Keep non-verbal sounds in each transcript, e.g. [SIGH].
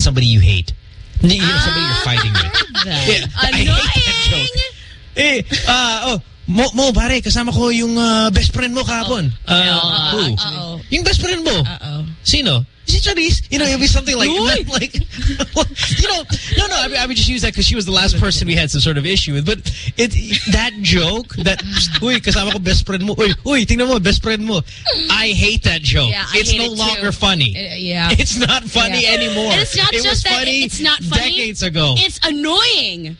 somebody you hate. You know, somebody you're fighting with. [LAUGHS] Yeah, I hate that joke. Eh, uh, oh, Mo, Mo, pare, kasama ko yung uh, best friend mo kahapon. Oh. Uh, who? Uh-oh. Yung best friend mo. Uh-oh. Sino? Si Charisse. You know, it'll be something like that. [LAUGHS] Like, [LAUGHS] you know, no, no, I, mean, I would just use that because she was the last person we had some sort of issue with. But it that joke, that, [LAUGHS] uy, kasama ko best friend mo. Uy, uy, tingnan mo, best friend mo. I hate that joke. Yeah, it's no it too. longer funny. Uh, yeah. It's not funny Yeah. anymore. And it's not it just that funny it's not funny. decades ago. It's annoying.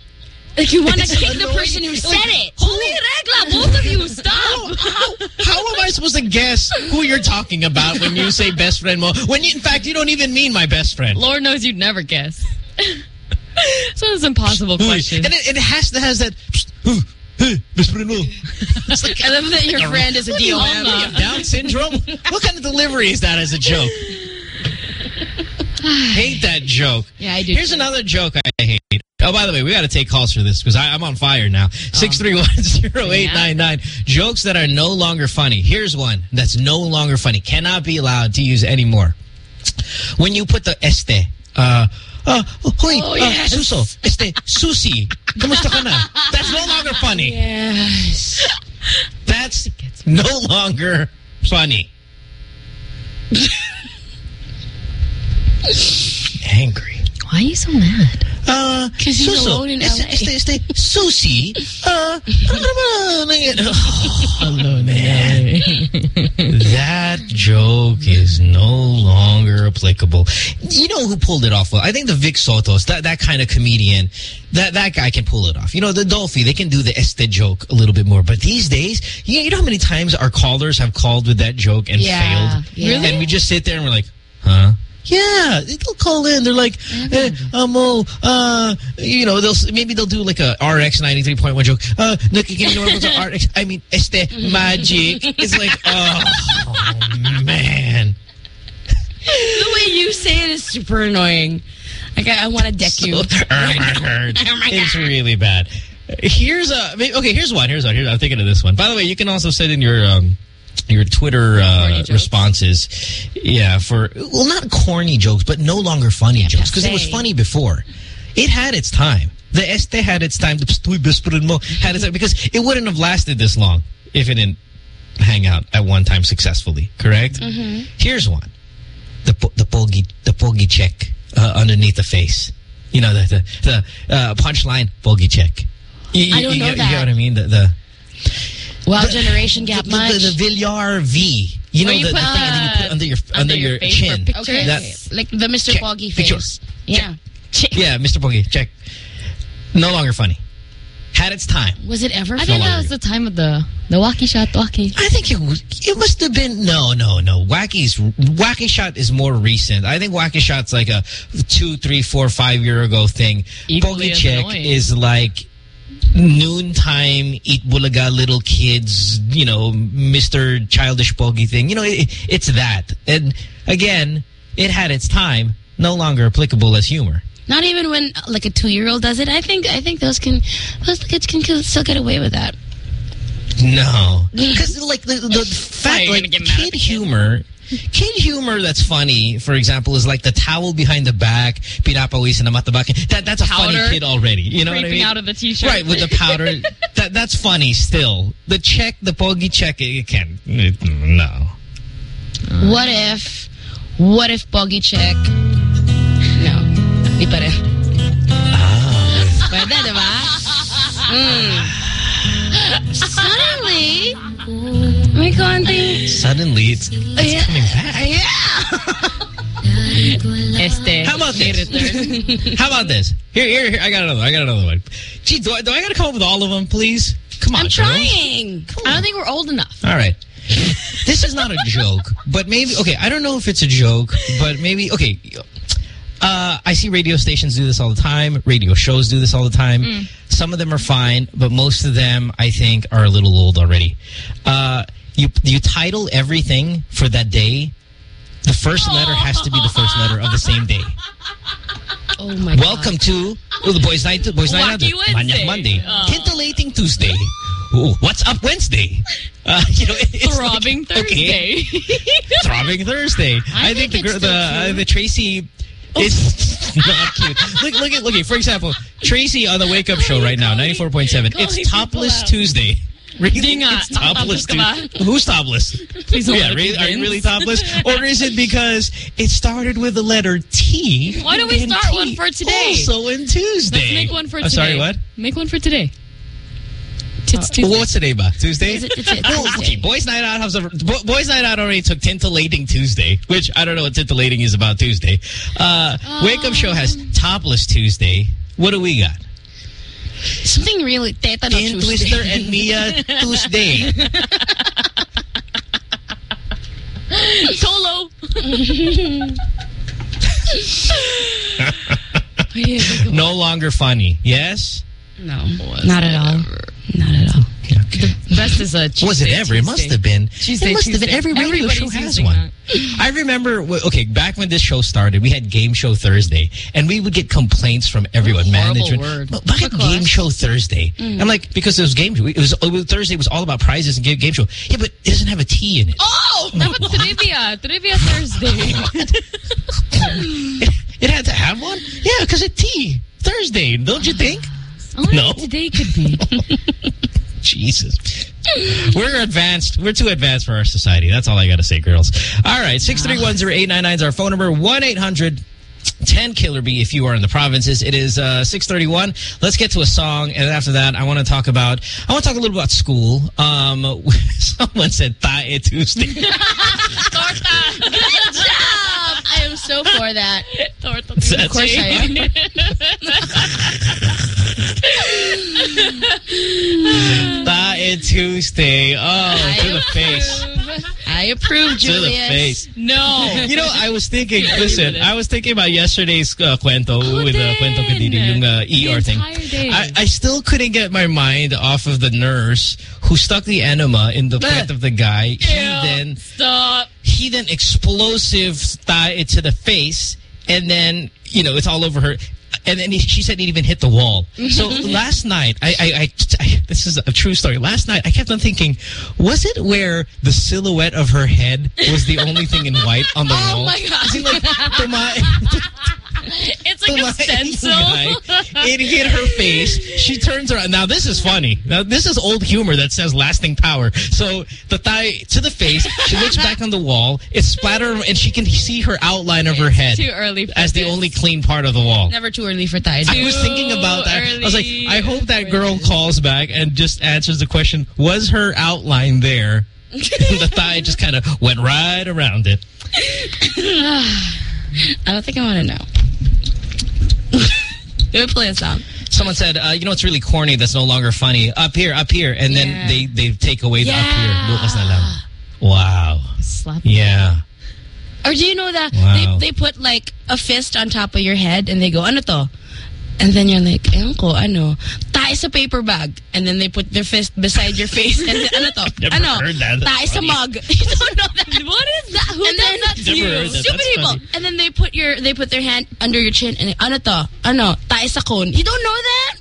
Like you want to kick the person who said it. Holy regla, both of you, stop. How, how am I supposed to guess who you're talking about when you say best friend mo? When you, in fact, you don't even mean my best friend. Lord knows you'd never guess. so [LAUGHS] it's an impossible question. And it, it has to has that. Hey, best friend mo. Like, I love that your friend is a what do you DOM. have? You have Down syndrome? what kind of delivery is that as a joke? [LAUGHS] [SIGHS] hate that joke. Yeah, I do Here's too. another joke I hate. Oh, by the way, we got to take calls for this because I'm on fire now. Oh. 6310899. Jokes that are no longer funny. Here's one that's no longer funny. Cannot be allowed to use anymore. When you put the este, uh, uh, hoy, Oh, uh, yes. suso, este, susi, kamusta ka na? That's no longer funny. Yes. That's no longer funny. [LAUGHS] Angry. Why are you so mad? Uh, 'Cause he's Suso, alone in LA. este, este, Susi, uh, ano ba nangyari? Oh, alone in That joke is no longer applicable. You know who pulled it off well? I think the Vic Sotos, that, that kind of comedian, that, that guy can pull it off. You know, the Dolphy, they can do the este joke a little bit more. But these days, you, you know how many times our callers have called with that joke and Yeah, failed? yeah. And we just sit there and we're like, huh? Yeah, they'll call in. They're like, eh, um, oh, uh, you know, they'll maybe they'll do like a RX ninety three point one joke. Uh, nakikinig sa RX. I mean, este magic. It's like, [LAUGHS] oh man. The way you say it is super annoying. Like I, I want to deck you. [LAUGHS] [LAUGHS] it's really bad. Here's a okay. Here's one. Here's one. Here's, I'm thinking of this one. By the way, you can also send in your um, your Twitter uh, responses. Yeah, for well, not corny jokes, but no longer funny jokes because it was funny before. It had its time. The este had its time. The "Pstoy best mo" had its time because it wouldn't have lasted this long if it didn't hang out at one time successfully. Correct. Mm-hmm. Here's one. The po- the pogi the pogi check uh, underneath the face. You know the the, the uh, punchline pogi check. You, I don't you know You that. get what I mean? The the Wow, the- generation gap the, much. The, the, Villar V. You know you the, put, thing, and then you put under your under, under your, your chin. okay, That- like the Mr. Check. Poggy Picture. face. Yeah. Yeah, Mr. Pogi, check. No longer funny. Had its time. Was it ever? I think that was the time of the the wacky shot wacky. I think it was. It must have been. No, no, no. Wacky's Wacky Shot is more recent. I think Wacky Shot's like a two, three, four, five year ago thing. Equally check is like noontime eat bulaga little kids. You know, Mr. Childish Pogi thing. You know, it, it's that. And again, it had its time. No longer applicable as humor. Not even when like a two-year-old does it. I think I think those can those kids can still get away with that. No, [LAUGHS] because like the, the fact like gonna get mad at kid the kid? humor, kid humor that's funny. For example, is like the towel behind the back, pinapawisan na matabak. That that's a funny kid already. You know what I Creeping mean? out of the t-shirt. Right with the powder. [LAUGHS] that that's funny still. The check, the pogi check, it can it, no. What if what if Poggy check? No. Di pa rin. Ah, Pwede, di ba? Mm. Suddenly, may konting... suddenly it's it's Yeah. coming back. [LAUGHS] Yeah. Este. How about this? [LAUGHS] How about this? Here, here, here. I got another. I got another one. Gee, do I, do I got to come up with all of them, please? Come on, I'm girls. trying. I don't think we're old enough. All right. This is not a joke, but maybe, okay, I don't know if it's a joke, but maybe, okay. Uh, I see radio stations do this all the time. Radio shows do this all the time. Some of them are fine, but most of them, I think, are a little old already. Uh, you, you title everything for that day. The first letter has to be the first letter of the same day. [LAUGHS] Oh my Welcome to oh, the Boys Night, Boys Night. Manyak Monday. Oh. Tintillating Tuesday. Ooh, what's up Wednesday? Uh, [LAUGHS] you know, it- it's Throbbing like, okay. Thursday. [LAUGHS] Throbbing Thursday. I, think, think the it's gir- still the uh, the Tracy is not cute. Look, look at, look at, for example, Tracy on the Wake Up Show right now, 94.7. It's Topless. Tuesday. Really? Di nga. It's topless Topless Tuesday. Who's topless? Please don't yeah, really, are you really topless? Or is it because it started with the letter T? Why don't we start T one for today? Also in Tuesday. Let's make one for oh, I'm today. sorry, what? Make one for today. Tits uh, Tuesday. Well, what's today, ba? Tuesday? Is it- it's it, Well, Tuesday. okay, Boys Night Out has a, Bo- Boys Night Out already took Tintillating Tuesday, which I don't know what Tintillating is about Tuesday. Uh, Wake Up Show has um. Topless Tuesday. What do we got? Something really teta no Tin Tuesday. Twister and Mia [LAUGHS] Tuesday. Solo. [LAUGHS] No longer funny. Yes? No, not at all. Not at all. Best is a Tuesday. Was it ever? It must have been. Tuesday, it must have been. Tuesday. Every radio Everybody's show has one. I remember, okay, back when this show started, we had Game Show Thursday, and we would get complaints from everyone. Management. word. But Because- Game Show Thursday? Mm. I'm like, because it was Game Show. It was, it was Thursday was all about prizes and game, Show. Yeah, but it doesn't have a T in it. Oh! Dapat [LAUGHS] trivia. Trivia Thursday. [LAUGHS] It had to have one? Yeah, because it's T. Thursday, don't you think? Only No. today could be. [LAUGHS] Jesus. We're advanced. We're too advanced for our society. That's all I got to say, girls. All right. 6310899 is our phone number. 1-800- 10 Killer B if you are in the provinces. It is uh, 631. Let's get to a song. And after that, I want to talk about, I want to talk a little about school. Um, [LAUGHS] someone said Tae Tuesday. [LAUGHS] Torta. Good job! I am so for that. Torta. Of course I am. [LAUGHS] Tae Tuesday. Oh, to the face. I approve, To the face. No. You know, I was thinking, [LAUGHS] listen, I was thinking about yesterday's uh, kwento with uh, kwento kadiri, yung uh, The ER thing. entire day. I, I still couldn't get my mind off of the nurse who stuck the enema in the butt of the guy. He then Stop. he then explosive thigh it to the face, and then you know it's all over her. And then she said it even hit the wall. Mm-hmm. So last night, I, I, I, I- this is a true story. Last night, I kept on thinking, was it where the silhouette of her head was the only thing in white on the [LAUGHS] Oh wall? my God. Is it like, tuma- [LAUGHS] [LAUGHS] It's [LAUGHS] like a stencil. It hit her face. She turns around. Now this is funny. Now this is old humor that says lasting power. So the thigh to the face. She looks back on the wall. It's splattered, and she can see her outline of her head Too early for as the only clean part of the wall. Never too early for thighs. I was thinking about that. I was like, I hope that girl calls back and just answers the question, was her outline there? [LAUGHS] the thigh just kind of went right around it. [SIGHS] I don't think I want to know. Let me play a song. Someone said, uh, you know what's really corny that's no longer funny? Up here, up here. And then Yeah. they, they take away the up here. Bukas na lang. Wow. Slap. Yeah. Or do you know that Wow. they, they put like a fist on top of your head and they go, ano to? And then you're like, ewan ko, ano? Tae sa paper bag. And then they put their fist beside your face. And then, ano to? [LAUGHS] Never ano? heard that. That's Tae sa funny. mug. [LAUGHS] You don't know that. [LAUGHS] What is that? Who And does then- that to you? that. Stupid That's people. funny. And then they put your they put their hand under your chin and ano to? Ano? Tae sa cone. You don't know that?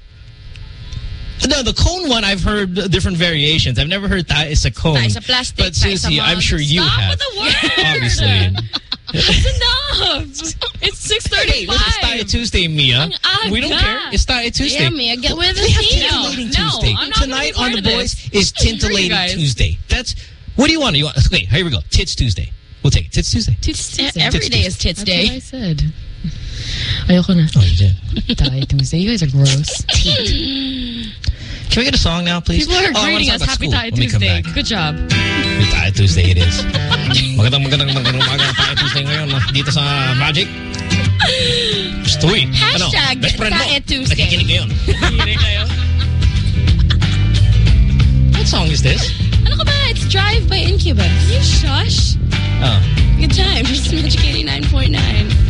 No, the cone one, I've heard different variations. I've never heard that is a cone. Tae sa plastic, But tae Susie, I'm sure you Stop have. with the word. Obviously. That's enough. It's 6.35. Hey, look, it's Tae Tuesday, Mia. Ah, we don't care. It's Tae Tuesday. Yeah, Mia, get with the We have team. Tintillating No, Tuesday. I'm not Tonight on The of this. Boys is Screw Tintillating. Tuesday. That's, what do you want? You want? Okay, here we go. Tits Tuesday. We'll take it. Tits Tuesday. Tits Yeah, Tuesday. Every Tits day is Tits That's what I said. Ayoko na. Oh, you did. Die Tuesday. You guys are gross. [LAUGHS] Can we get a song now, please? People are Oh, greeting us Happy Thai when we come Tuesday. Good job. Happy Tuesday it is. [LAUGHS] magandang magandang magandang umaga Tae Tuesday ngayon dito sa Magic. Gusto eh. Hashtag ano, best friend mo. Tuesday. Nakikinig ngayon. Kayo. What song is this? Ano ka ba? It's Drive by Incubus. You shush. Oh. Good time. It's Magic 89.9.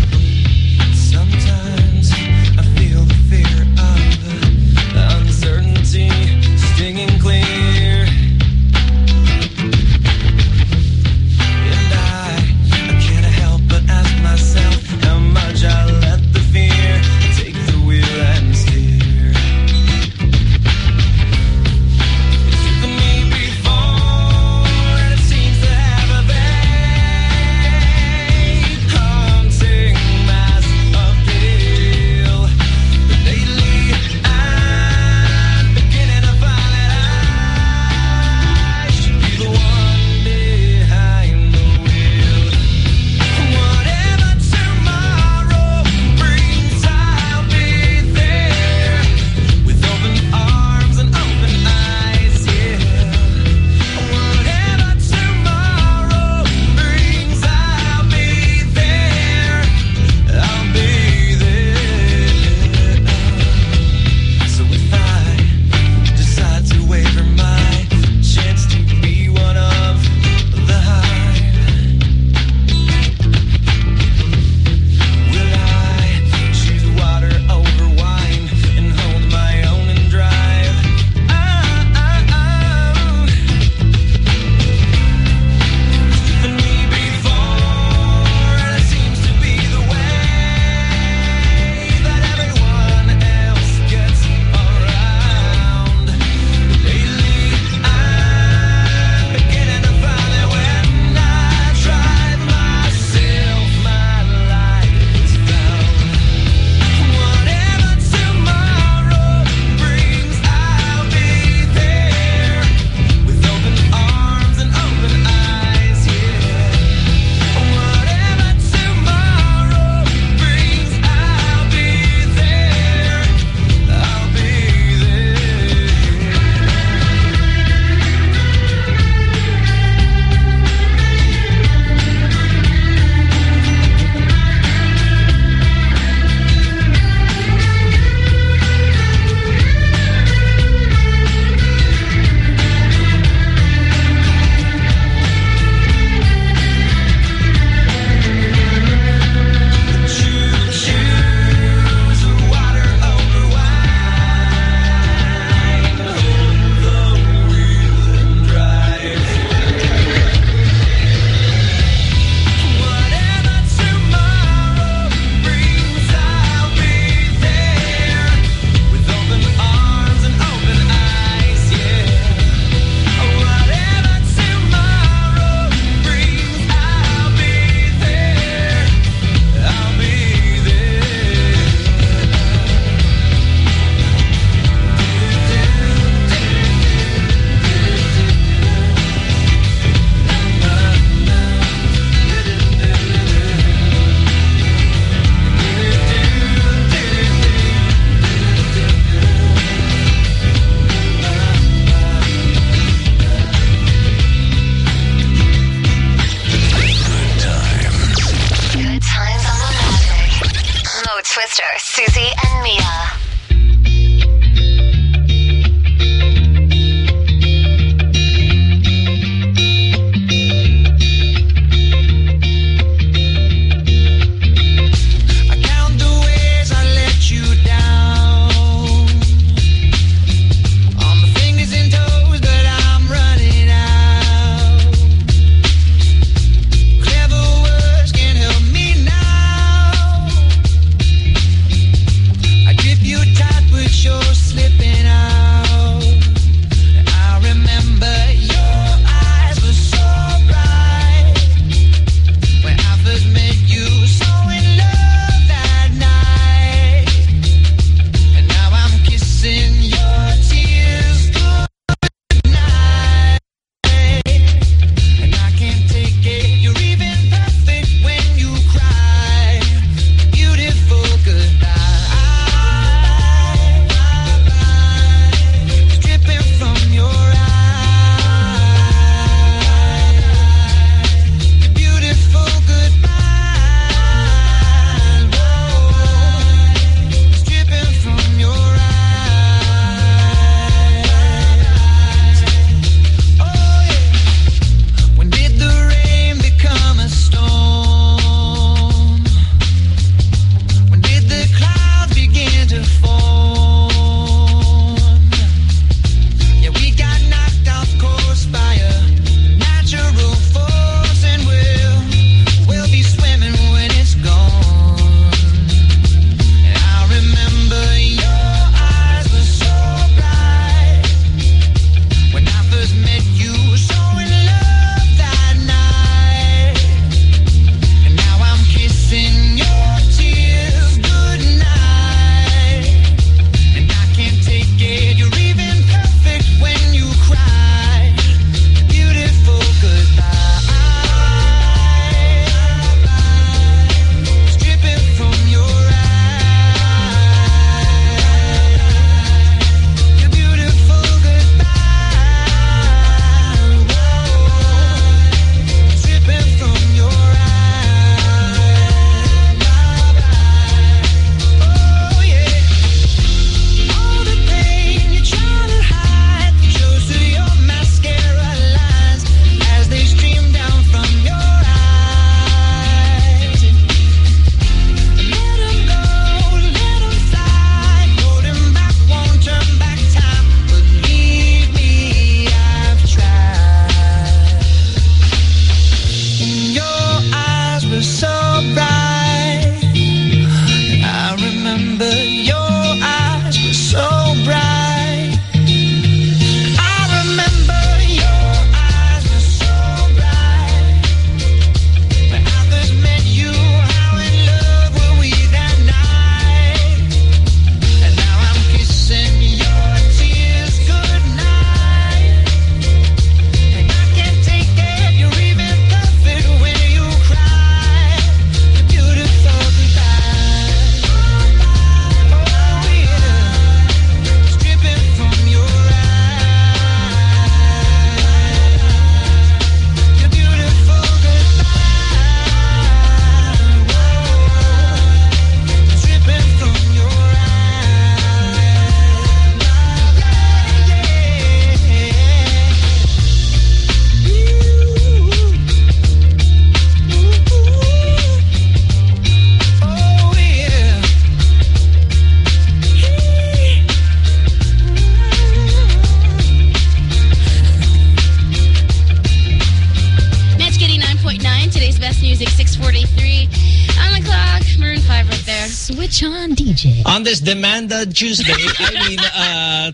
this Demanda Tuesday, I mean, uh,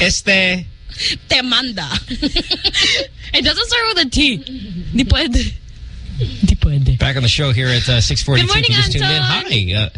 este... te manda. [LAUGHS] it doesn't start with a T. Di pwede. Di pwede. Back on the show here at uh, 642. Good morning, Anton. Hi. Uh,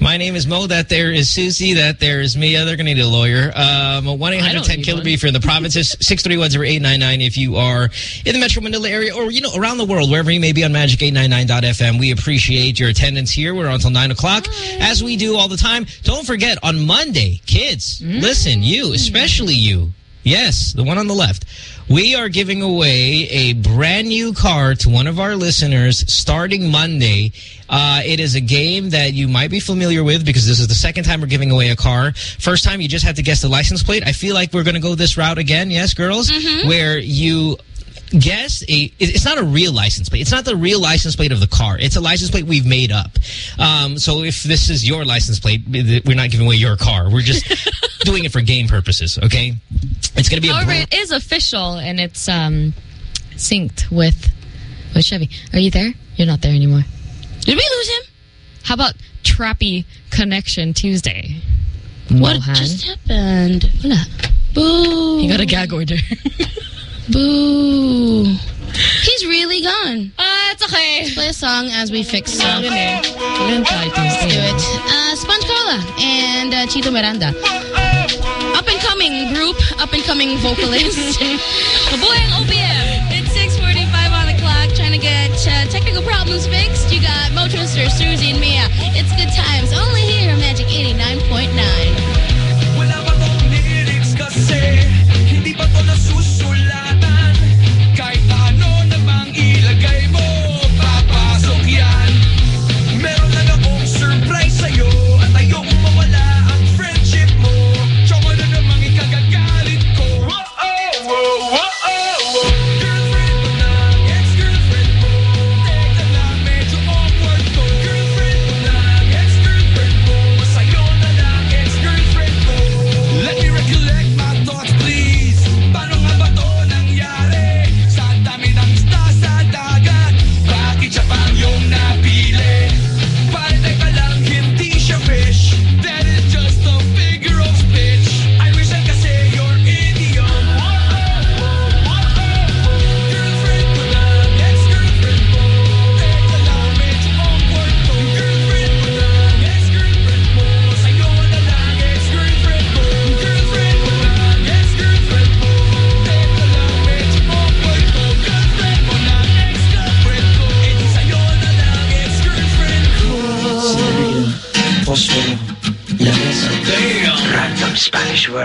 my name is Mo. That there is Susie. That there is Mia. They're going to need a lawyer. Um, 1 800 10 Killer Beef if in the provinces. [LAUGHS] 631-0899 if you are in the Metro Manila area or, you know, around the world, wherever you may be on Magic899.fm. We appreciate your attendance here. We're on until 9 o'clock, as we do all the time. Don't forget, on Monday, kids, mm. listen, you, especially you, Yes, the one on the left. We are giving away a brand new car to one of our listeners starting Monday. Uh, it is a game that you might be familiar with because this is the second time we're giving away a car. First time you just had to guess the license plate. I feel like we're going to go this route again. Yes, girls? Mm -hmm. Where you guess a it's not a real license plate. It's not the real license plate of the car. It's a license plate we've made up. Um, so if this is your license plate, we're not giving away your car. We're just [LAUGHS] doing it for game purposes. Okay, it's going to be. However, it is official and it's um, synced with with Chevy. Are you there? You're not there anymore. Did we lose him? How about Trappy Connection Tuesday? What Mohan? just happened? Wala. Boom. He got a gag order. [LAUGHS] Boo. He's really gone. Uh, it's okay. Let's play a song as we fix stuff. Let's do it. Uh, Sponge Cola and uh, Chito Miranda. Up and coming group, up and coming vocalist. [LAUGHS] Boy ang OPM. It's 6.45 on the clock, trying to get uh, technical problems fixed. You got Mo Twister, Susie, and Mia. It's good times, only here on Magic 89.9.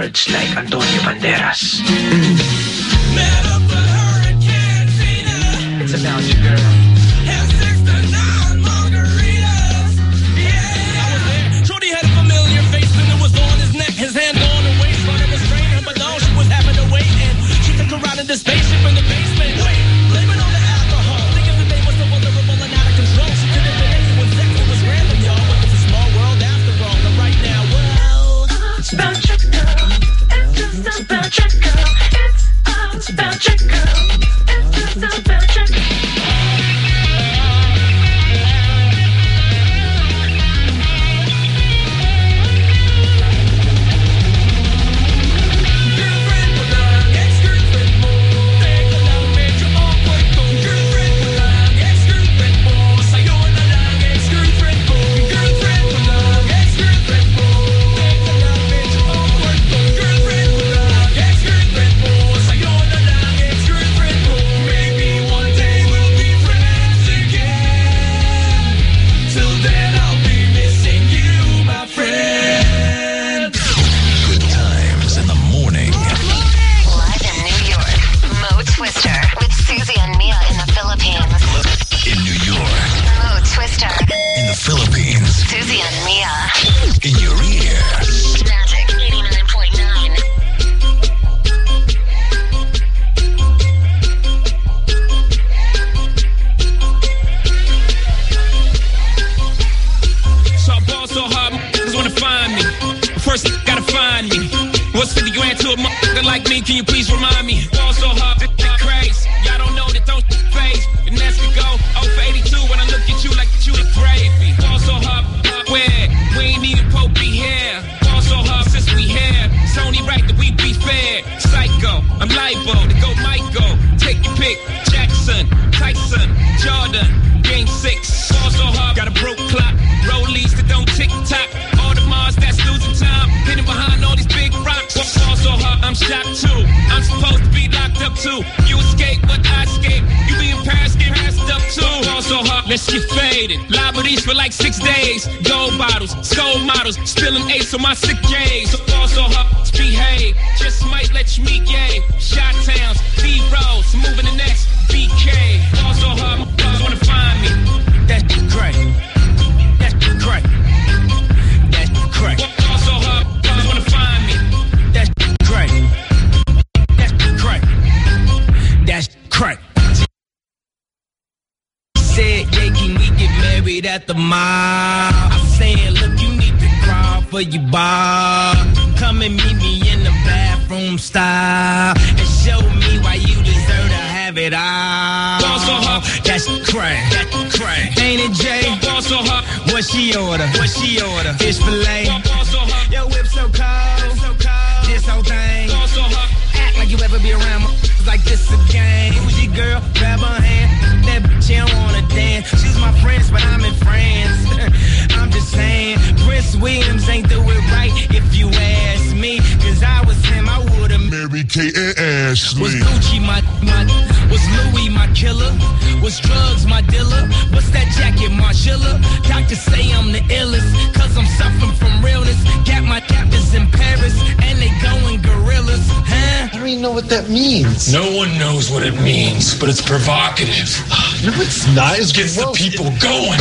words like Antonio Banderas. Mm. It's about girl. That's crack, that's crack. Ain't it Jay? What she order? What she order? Fish fillet. Yo, whip so cold, so cold. This whole thing. Act like you ever be around like this again. Who's your girl? Grab her hand. That bitch, don't wanna dance. She's my friend, but I'm in France. [LAUGHS] I'm just saying, Prince Williams ain't do it right if you ask me. Cause I was him, I would've Mary Kay and Ashley. was Gucci my my was Louis my killer? Was drugs my dealer? What's that jacket, Margilla? Doctors say I'm the illest, cause I'm suffering from realness. Got my captors in Paris, and they going gorillas, huh? I don't even know what that means. No one knows what it means, but it's provocative. [SIGHS] No, it's not. It's Gets the people going.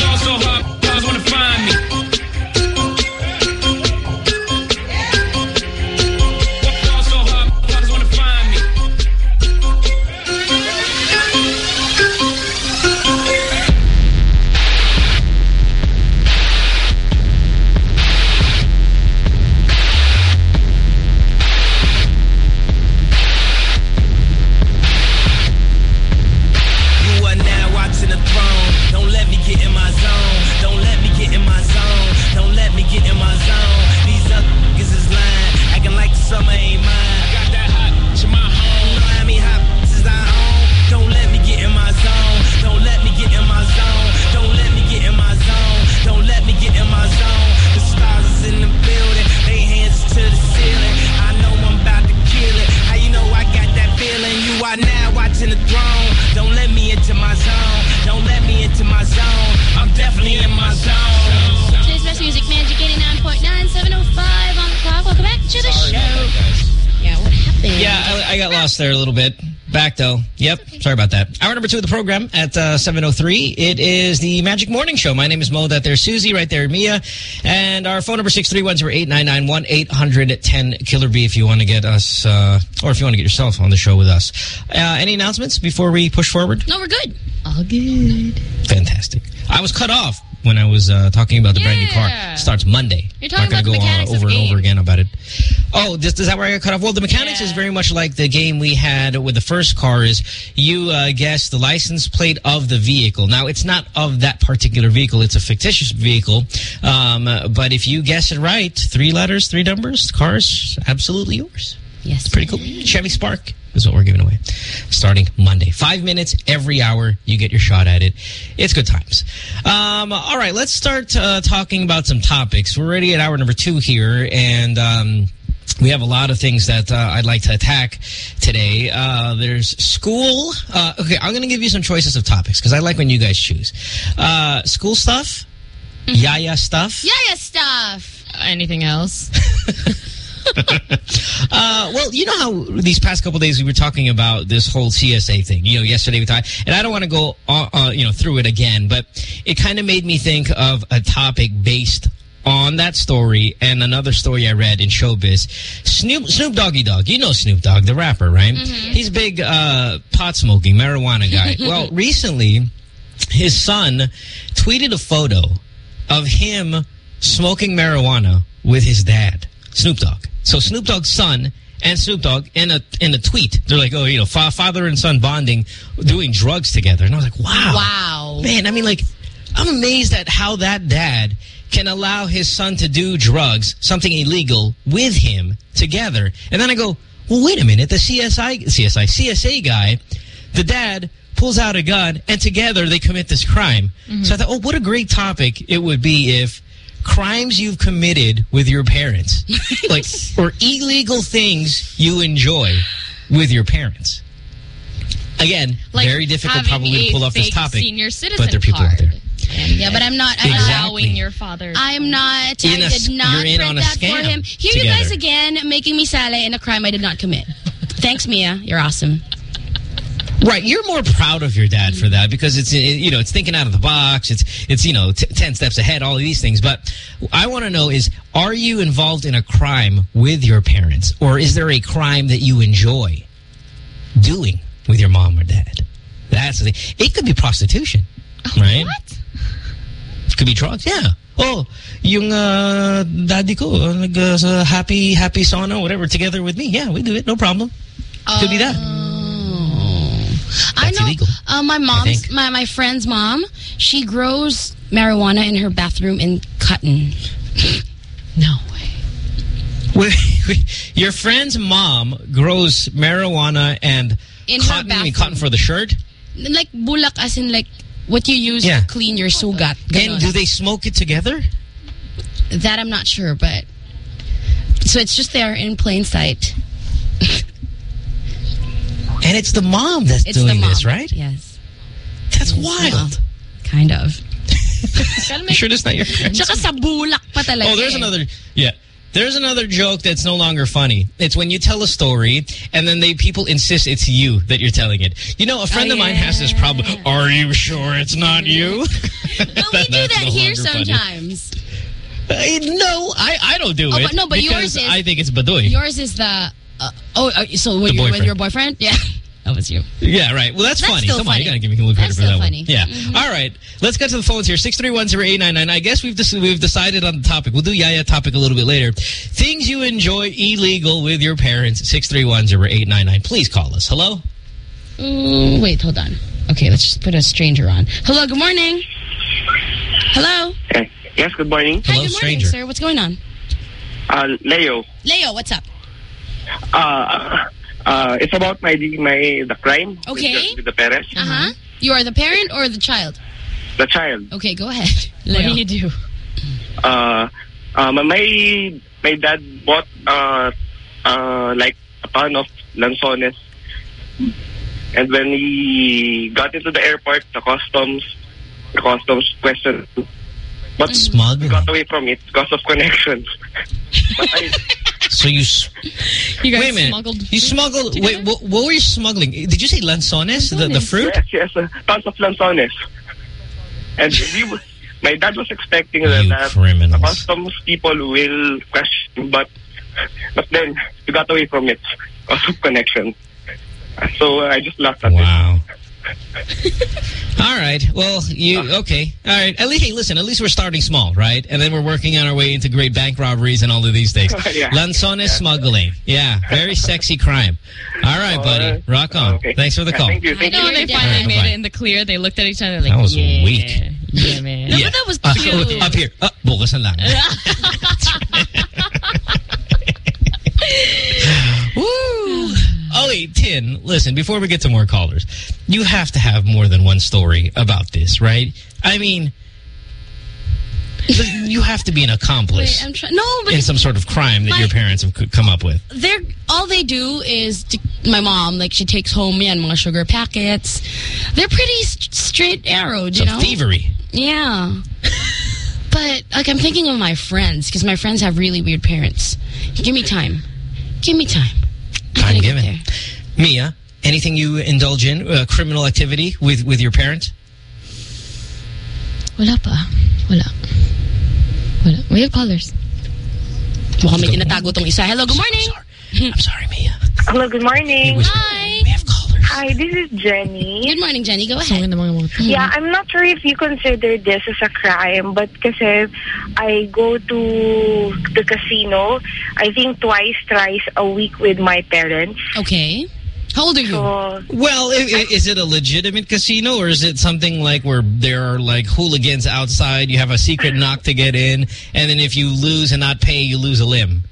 Lost there a little bit. Back though. Yep. Sorry about that. Hour number two of the program at uh, 7.03. It is the Magic Morning Show. My name is Mo. That there's Susie. Right there, Mia. And our phone number 631-0899-1800-10 Killer B if you want to get us, uh, or if you want to get yourself on the show with us. Uh, any announcements before we push forward? No, we're good. All good. Fantastic. I was cut off when I was uh, talking about the brand new car. Starts Monday. You're talking Not about the gonna go mechanics on over and game. over again about it. Oh, this, is that where I got cut off? Well, the mechanics Yeah. is very much like the game we had with the first car is you uh, guess the license plate of the vehicle. Now, it's not of that particular vehicle. It's a fictitious vehicle. Um, but if you guess it right, three letters, three numbers, the car is absolutely yours. Yes. Pretty cool. Chevy Spark is what we're giving away. Starting Monday. Five minutes every hour. You get your shot at it. It's good times. Um, all right, let's start uh, talking about some topics. We're already at hour number two here, and um, we have a lot of things that uh, I'd like to attack today. Uh, there's school. Uh, okay, I'm going to give you some choices of topics because I like when you guys choose. Uh, school stuff, yaya stuff. Yeah, yeah, stuff. Anything else? [LAUGHS] [LAUGHS] Uh, well, you know how these past couple days we were talking about this whole CSA thing. You know, yesterday we talked, and I don't want to go, uh, uh, you know, through it again, but it kind of made me think of a topic based on that story and another story I read in showbiz. Snoop Snoop Doggy Dogg, you know Snoop Dogg, the rapper, right? He's big uh, pot smoking marijuana guy. [LAUGHS] well, recently his son tweeted a photo of him smoking marijuana with his dad, Snoop Dogg. So Snoop Dogg's son and Snoop Dogg in a in a tweet, they're like, oh, you know, fa father and son bonding, doing drugs together. And I was like, wow, Wow. man. I mean, like, I'm amazed at how that dad can allow his son to do drugs, something illegal, with him together. And then I go, well, wait a minute. The CSI, CSI, CSA guy, the dad pulls out a gun, and together they commit this crime. Mm-hmm. So I thought, oh, what a great topic it would be if crimes you've committed with your parents, like, or illegal things you enjoy with your parents. Again, Like very difficult probably to pull off this topic. senior citizen but there are people out there. Yeah, but I'm not. I'm. Exactly. Allowing your father. I'm not. In I a- did not you're in print on a that for scam him. Here you guys again, making me sally in a crime I did not commit. Thanks, Mia. You're awesome. Right, you're more proud of your dad for that because it's you know it's thinking out of the box. It's it's you know t ten steps ahead. All of these things, but I want to know is are you involved in a crime with your parents, or is there a crime that you enjoy doing with your mom or dad? That's the thing. It could be prostitution, right? What? Could be drugs, yeah. Oh, yung uh, daddy ko, uh, nag, uh, happy, happy sauna, whatever, together with me. Yeah, we do it, no problem. Could be that. I know. illegal, Uh, my mom's, my my friend's mom, she grows marijuana in her bathroom in cotton. No way. [LAUGHS] Your friend's mom grows marijuana and In cotton, you mean cotton for the shirt? Like bulak, as in like what you use Yeah. to clean your sugat. And do they smoke it together? That I'm not sure, but so it's just there in plain sight. [LAUGHS] And it's the mom that's It's doing mom. this, right? Yes, That's wild. kind of. [LAUGHS] You sure that's not your friend? Tsaka sa bulak pa talaga. Oh, there's eh. another. Yeah. There's another joke that's no longer funny. It's when you tell a story and then they people insist it's you that you're telling it. You know, a friend Oh, of mine has this problem. Are you sure it's not you? [LAUGHS] But we [LAUGHS] do that no here sometimes. Uh, no, I, I don't do Oh, it. but no, but yours is- I think it's badoy. Yours is the. Uh, oh, uh, so when you're with your boyfriend? [LAUGHS] Yeah, that was you. Yeah, right. Well, that's, That's funny. still Come on, you gotta give me a little credit for that still one. funny. Yeah. All right, let's get to the phones here. Six three one zero eight nine nine. I guess we've dis- we've decided on the topic. We'll do Yaya topic a little bit later. Things you enjoy illegal with your parents. Six three one zero eight nine nine. Please call us. Hello. Mm, wait, hold on. Okay, let's just put a stranger on. Hello, good morning. Hello. Eh, Yes, good morning. Hi, Hello, good morning, stranger. sir. What's going on? Uh, Leo. Leo, what's up? Uh, uh, it's about my my the crime. with Okay. the- With the, parents, Uh huh. You are the parent or the child? the child. Okay, go ahead. [LAUGHS] What Leo. do you do? Uh, uh, my my dad bought uh, uh, like a ton of lanzones, and when he got into the airport, the customs, the customs questioned, but Smug. got away from it because of connections. [LAUGHS] but I, So you. You guys wait a minute. smuggled You smuggled. together? Wait, what, what were you smuggling? Did you say lanzones? The, the fruit? Yes, yes, uh, tons of lanzones. And we, w- my dad was expecting that, You that the criminals. customs people will question, but but then we got away from it because of connection. So uh, I just laughed at it. Wow. [LAUGHS] All right. Well, you okay? All right. At least, hey, listen. At least we're starting small, right? And then we're working on our way into great bank robberies and all of these things. [LAUGHS] Yeah. Lanzones smuggling. Yeah, very sexy crime. All right, buddy. Alright. Rock on. Okay. Thanks for the Yeah, call. Thank you. I Thank know you. they finally Alright, made bye-bye. it in the clear. They looked at each other like, That was yeah, weak. Yeah, man. No, Yeah. but that was Uh, [LAUGHS] up here. Uh, bukasan lang. Wait, Tin, listen, before we get to more callers, you have to have more than one story about this, right? I mean, you have to be an accomplice Wait. No, but in some sort of crime that My- your parents have come up with. they're all they do is to, my mom like she takes home yan mga sugar packets. They're pretty st straight arrowed, you So know. thievery. Yeah. [LAUGHS] but like I'm thinking of my friends because my friends have really weird parents. Give me time. Give me time. I'm Time given. Mia, anything you indulge in, uh, criminal activity with, with your parents? Wala pa. Wala. Wala. We have callers. Mukhang may tinatago tong isa. Hello, good morning. [LAUGHS] I'm sorry, Mia. Hello, good morning. was- Hi. We have callers. Hi, this is Jenny. Good morning, Jenny. Go Sorry ahead. na mga mga. Yeah, I'm not sure if you consider this as a crime, but kasi I go to the casino, I think twice, thrice a week with my parents. Okay. How old are you? So, Well, i- i- is it a legitimate casino or is it something like where there are like hooligans outside, you have a secret knock to get in, and then if you lose and not pay, you lose a limb?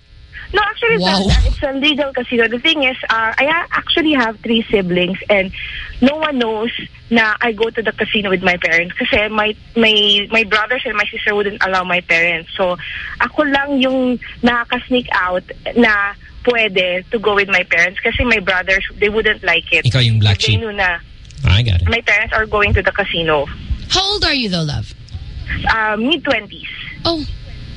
No, actually, Wow. it's, a, it's a legal casino. The thing is, uh, I a- actually have three siblings, and no one knows na I go to the casino with my parents kasi my my my brothers and my sister wouldn't allow my parents. So, ako lang yung nakaka-sneak out na pwede to go with my parents kasi my brothers, they wouldn't like it. Ikaw yung black If they sheep. knew na I got it. my parents are going to the casino. How old are you though, love? Uh, mid-20s. Oh,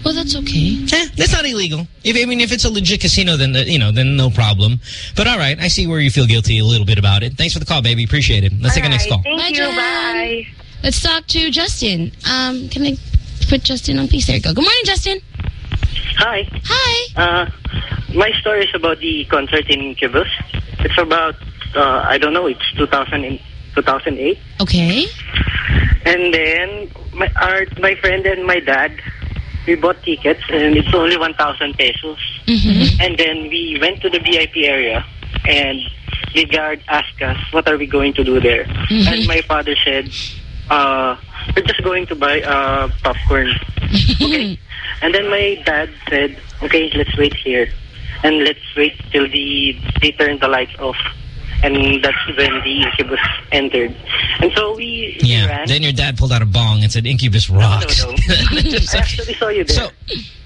well, that's okay. Eh, that's not illegal. If I mean, if it's a legit casino, then uh, you know, then no problem. But all right, I see where you feel guilty a little bit about it. Thanks for the call, baby. Appreciate it. Let's take a next call. Thank Bye, you. Jen. Bye. Let's talk to Justin. Um, can I put Justin on please? There you go. Good morning, Justin. Hi. Hi. Uh, my story is about the concert in Incubus. It's about, uh, I don't know, it's 2000 in, 2008. Okay. And then my, our, my friend and my dad, we bought tickets and it's only 1,000 pesos. Mm-hmm. And then we went to the VIP area and the guard asked us, what are we going to do there? Mm-hmm. And my father said, uh, we're just going to buy uh, popcorn. [LAUGHS] okay. And then my dad said, okay, let's wait here. And let's wait till the they turn the lights off. And that's when the incubus entered. And so we, we Yeah. ran. Then your dad pulled out a bong and said, "Incubus rocks." No, no. [LAUGHS] I actually saw you there. So,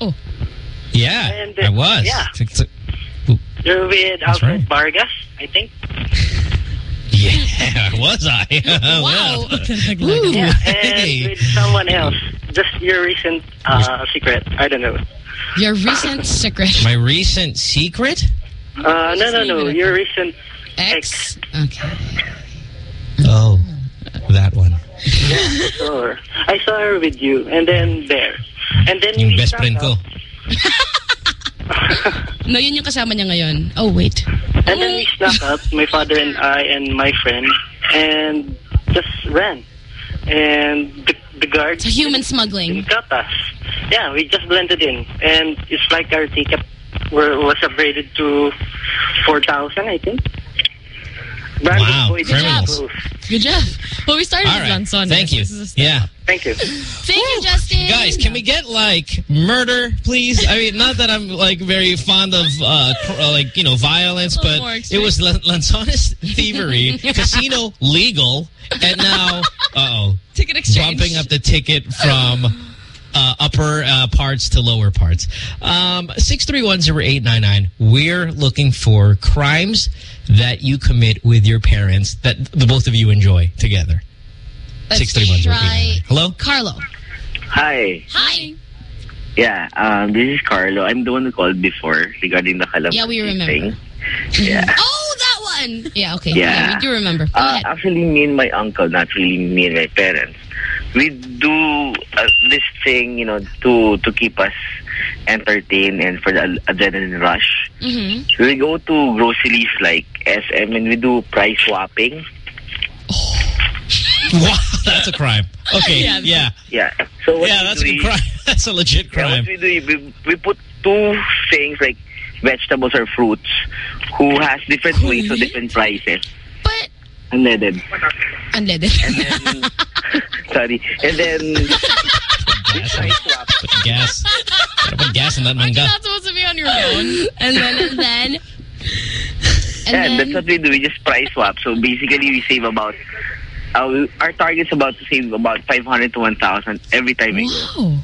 oh, yeah, And, uh, I was. yeah. T- t- You're with Alfred right. Vargas, I think. Yeah, [LAUGHS] was I? [LAUGHS] Wow. Ooh, Yeah, and with someone else. Just your recent uh, secret. I don't know. Your recent secret. My recent secret? Uh, no, no, no. Your recent ex. Okay. Oh, that one. Yeah, sure. I saw her with you, and then there. And then Yung we best snuck friend ko. up. [LAUGHS] No, yun yung kasama niya ngayon. Oh, wait. And then we snuck up, my father and I and my friend, and just ran. And the, the guards So human smuggling. got us. Yeah, we just blended in. And it's like our ticket were, was upgraded to 4,000, I think. Branded Wow, Boyd criminals. Close. Good job. Well, we started All with right. Lanzones. Thank you. This is a Yeah. Thank you. Thank you, Justin. Guys, can we get like murder, please? I mean, not that I'm like very fond of uh, uh, like you know violence, but it was Lan- Lanzones [LAUGHS] thievery, casino legal, and now uh oh, [LAUGHS] Ticket exchange. bumping up the ticket from uh, upper uh, parts to lower parts. Um, six three one zero eight nine nine. We're looking for crimes that you commit with your parents that the both of you enjoy together. Let's Six three one zero eight nine try. Hello. Carlo. Hi. Hi. Yeah, um, this is Carlo. I'm the one who called before regarding the Calamity Yeah, we remember. thing. Yeah. Oh, that one. Yeah, okay. Yeah. we do remember. Go Uh, ahead. actually, me and my uncle, not really me and my parents, we do uh, this thing, you know, to to keep us entertained and for the adrenaline rush. Mm-hmm. We go to groceries like SM and we do price swapping. Wow, that's a crime. Okay, Yeah. yeah. Yeah. So what Yeah, that's do a crime. [LAUGHS] That's a legit Yeah, crime. what we do, we, we put two things like vegetables or fruits who has different weights or different prices. But Unleaded. unleaded. [LAUGHS] Sorry. And then [LAUGHS] Put gas. Gotta put gas in that manga. not supposed to be on your phone? and then, and then, and yeah, then, that's what we do. We just price swap. So basically, we save about. Uh, our target's about to save about 500 to 1,000 every time we go. wow.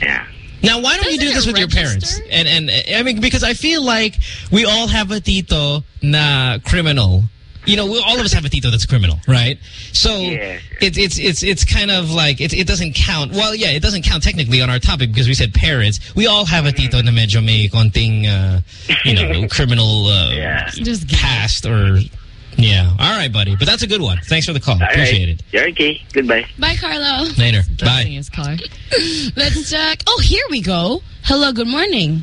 Yeah. Now, why don't you do this it with your parents? And and I mean, because I feel like we all have a tito na criminal. You know, we, all of us have a tito that's criminal, right? So Yeah. it's it's it's it's kind of like it, it doesn't count. Well, yeah, it doesn't count technically on our topic because we said parents. We all have a tito na medyo may konting, uh, you know, [LAUGHS] criminal uh, Yeah. Just give past or yeah. All right, buddy. But that's a good one. Thanks for the call. All right. Appreciate it. You're okay. Goodbye. Bye, Carlo. Later. Driving Bye. his car. [LAUGHS] Let's check. Oh, here we go. Hello, good morning.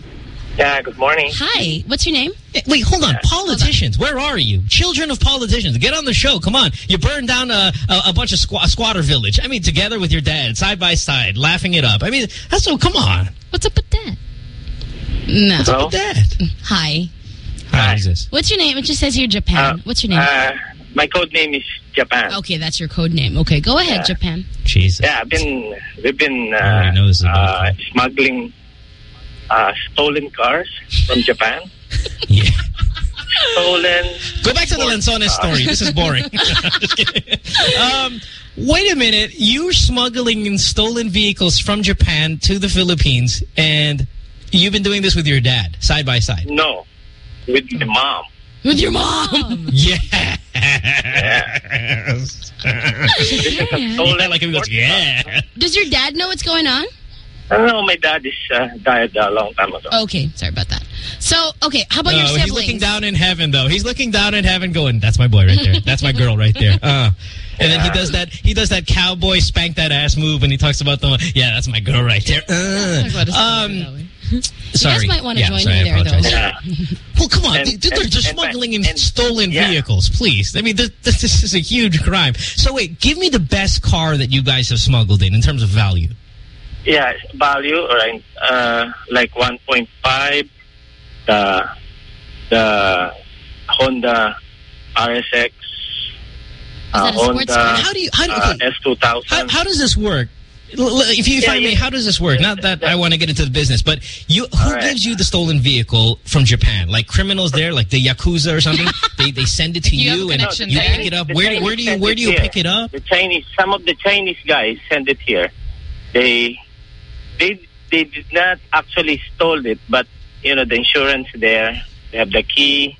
Yeah, good morning. Hi. What's your name? Wait, hold on. Politicians, where are you? Children of politicians, get on the show. Come on. You burned down a, a, a bunch of squ a squatter village. I mean, together with your dad, side by side, laughing it up. I mean, that's so, come on. What's up with that? No. What's up with that? Hi. Hi. What's your name? It just says here Japan. Uh, What's your name? Uh, my code name is Japan. okay, that's your code name. Okay, go ahead, Yeah. Japan. Jesus. Yeah, I've been we've been uh, know this uh, smuggling uh, stolen cars from Japan. [LAUGHS] Yeah. Stolen. Go back to the Lanzones story. This is boring. [LAUGHS] [LAUGHS] Um, wait a minute. You're smuggling in stolen vehicles from Japan to the Philippines, and you've been doing this with your dad, side by side. No, with my mom. With your mom. [LAUGHS] Yes. Stolen like him goes, yeah. Does your dad know what's going on? I don't know. My dad is uh, died a long time ago. Okay, sorry about that. So, okay, how about your siblings? he's looking down in heaven, though. He's looking down in heaven, going, "That's my boy right there. That's my girl right there." Uh, and then he does that. He does that cowboy spank that ass move, and he talks about the. Yeah, that's my girl right there. Uh, um, sorry. You guys might want to Yeah, join sorry, me there, though. apologize. Well, come on. And- they- they're and- just and- smuggling in and- stolen yeah. vehicles, please. I mean, this, this, this is a huge crime. So wait, give me the best car that you guys have smuggled in in terms of value. Yeah, value around uh, like 1.5. The the Honda RSX. that a sports Honda car? How do you? How do uh, S2000. How, how does this work? L- l- If you, if Yeah, I may, yeah. how does this work? Not that I want to get into the business, but you, who All right. gives you the stolen vehicle from Japan? Like criminals there, like the yakuza or something? [LAUGHS] they they send it to You you, and connection you there? pick it up. The Where Chinese where do you where do you here. pick it up? The Chinese, some of the Chinese guys send it here. They they they did not actually stole it, but you know the insurance there. They have the key.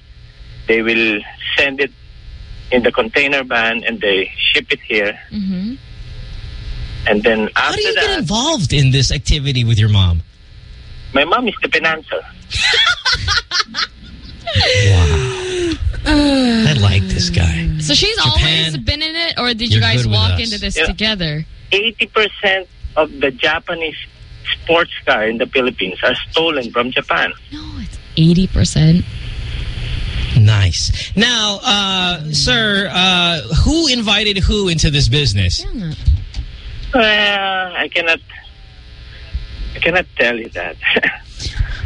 They will send it in the container van and they ship it here. Mm-hmm. And then How do you get involved in this activity with your mom? my mom is the financer. [LAUGHS] I like this guy. So she's Japan, always been in it, or did you guys walk into this Yeah. together? Eighty percent of the Japanese sports car in the Philippines are stolen from Japan. No, it's 80%. Nice. Now, uh, sir, uh, who invited who into this business? Yeah. Well, I cannot. I cannot tell you that. [LAUGHS]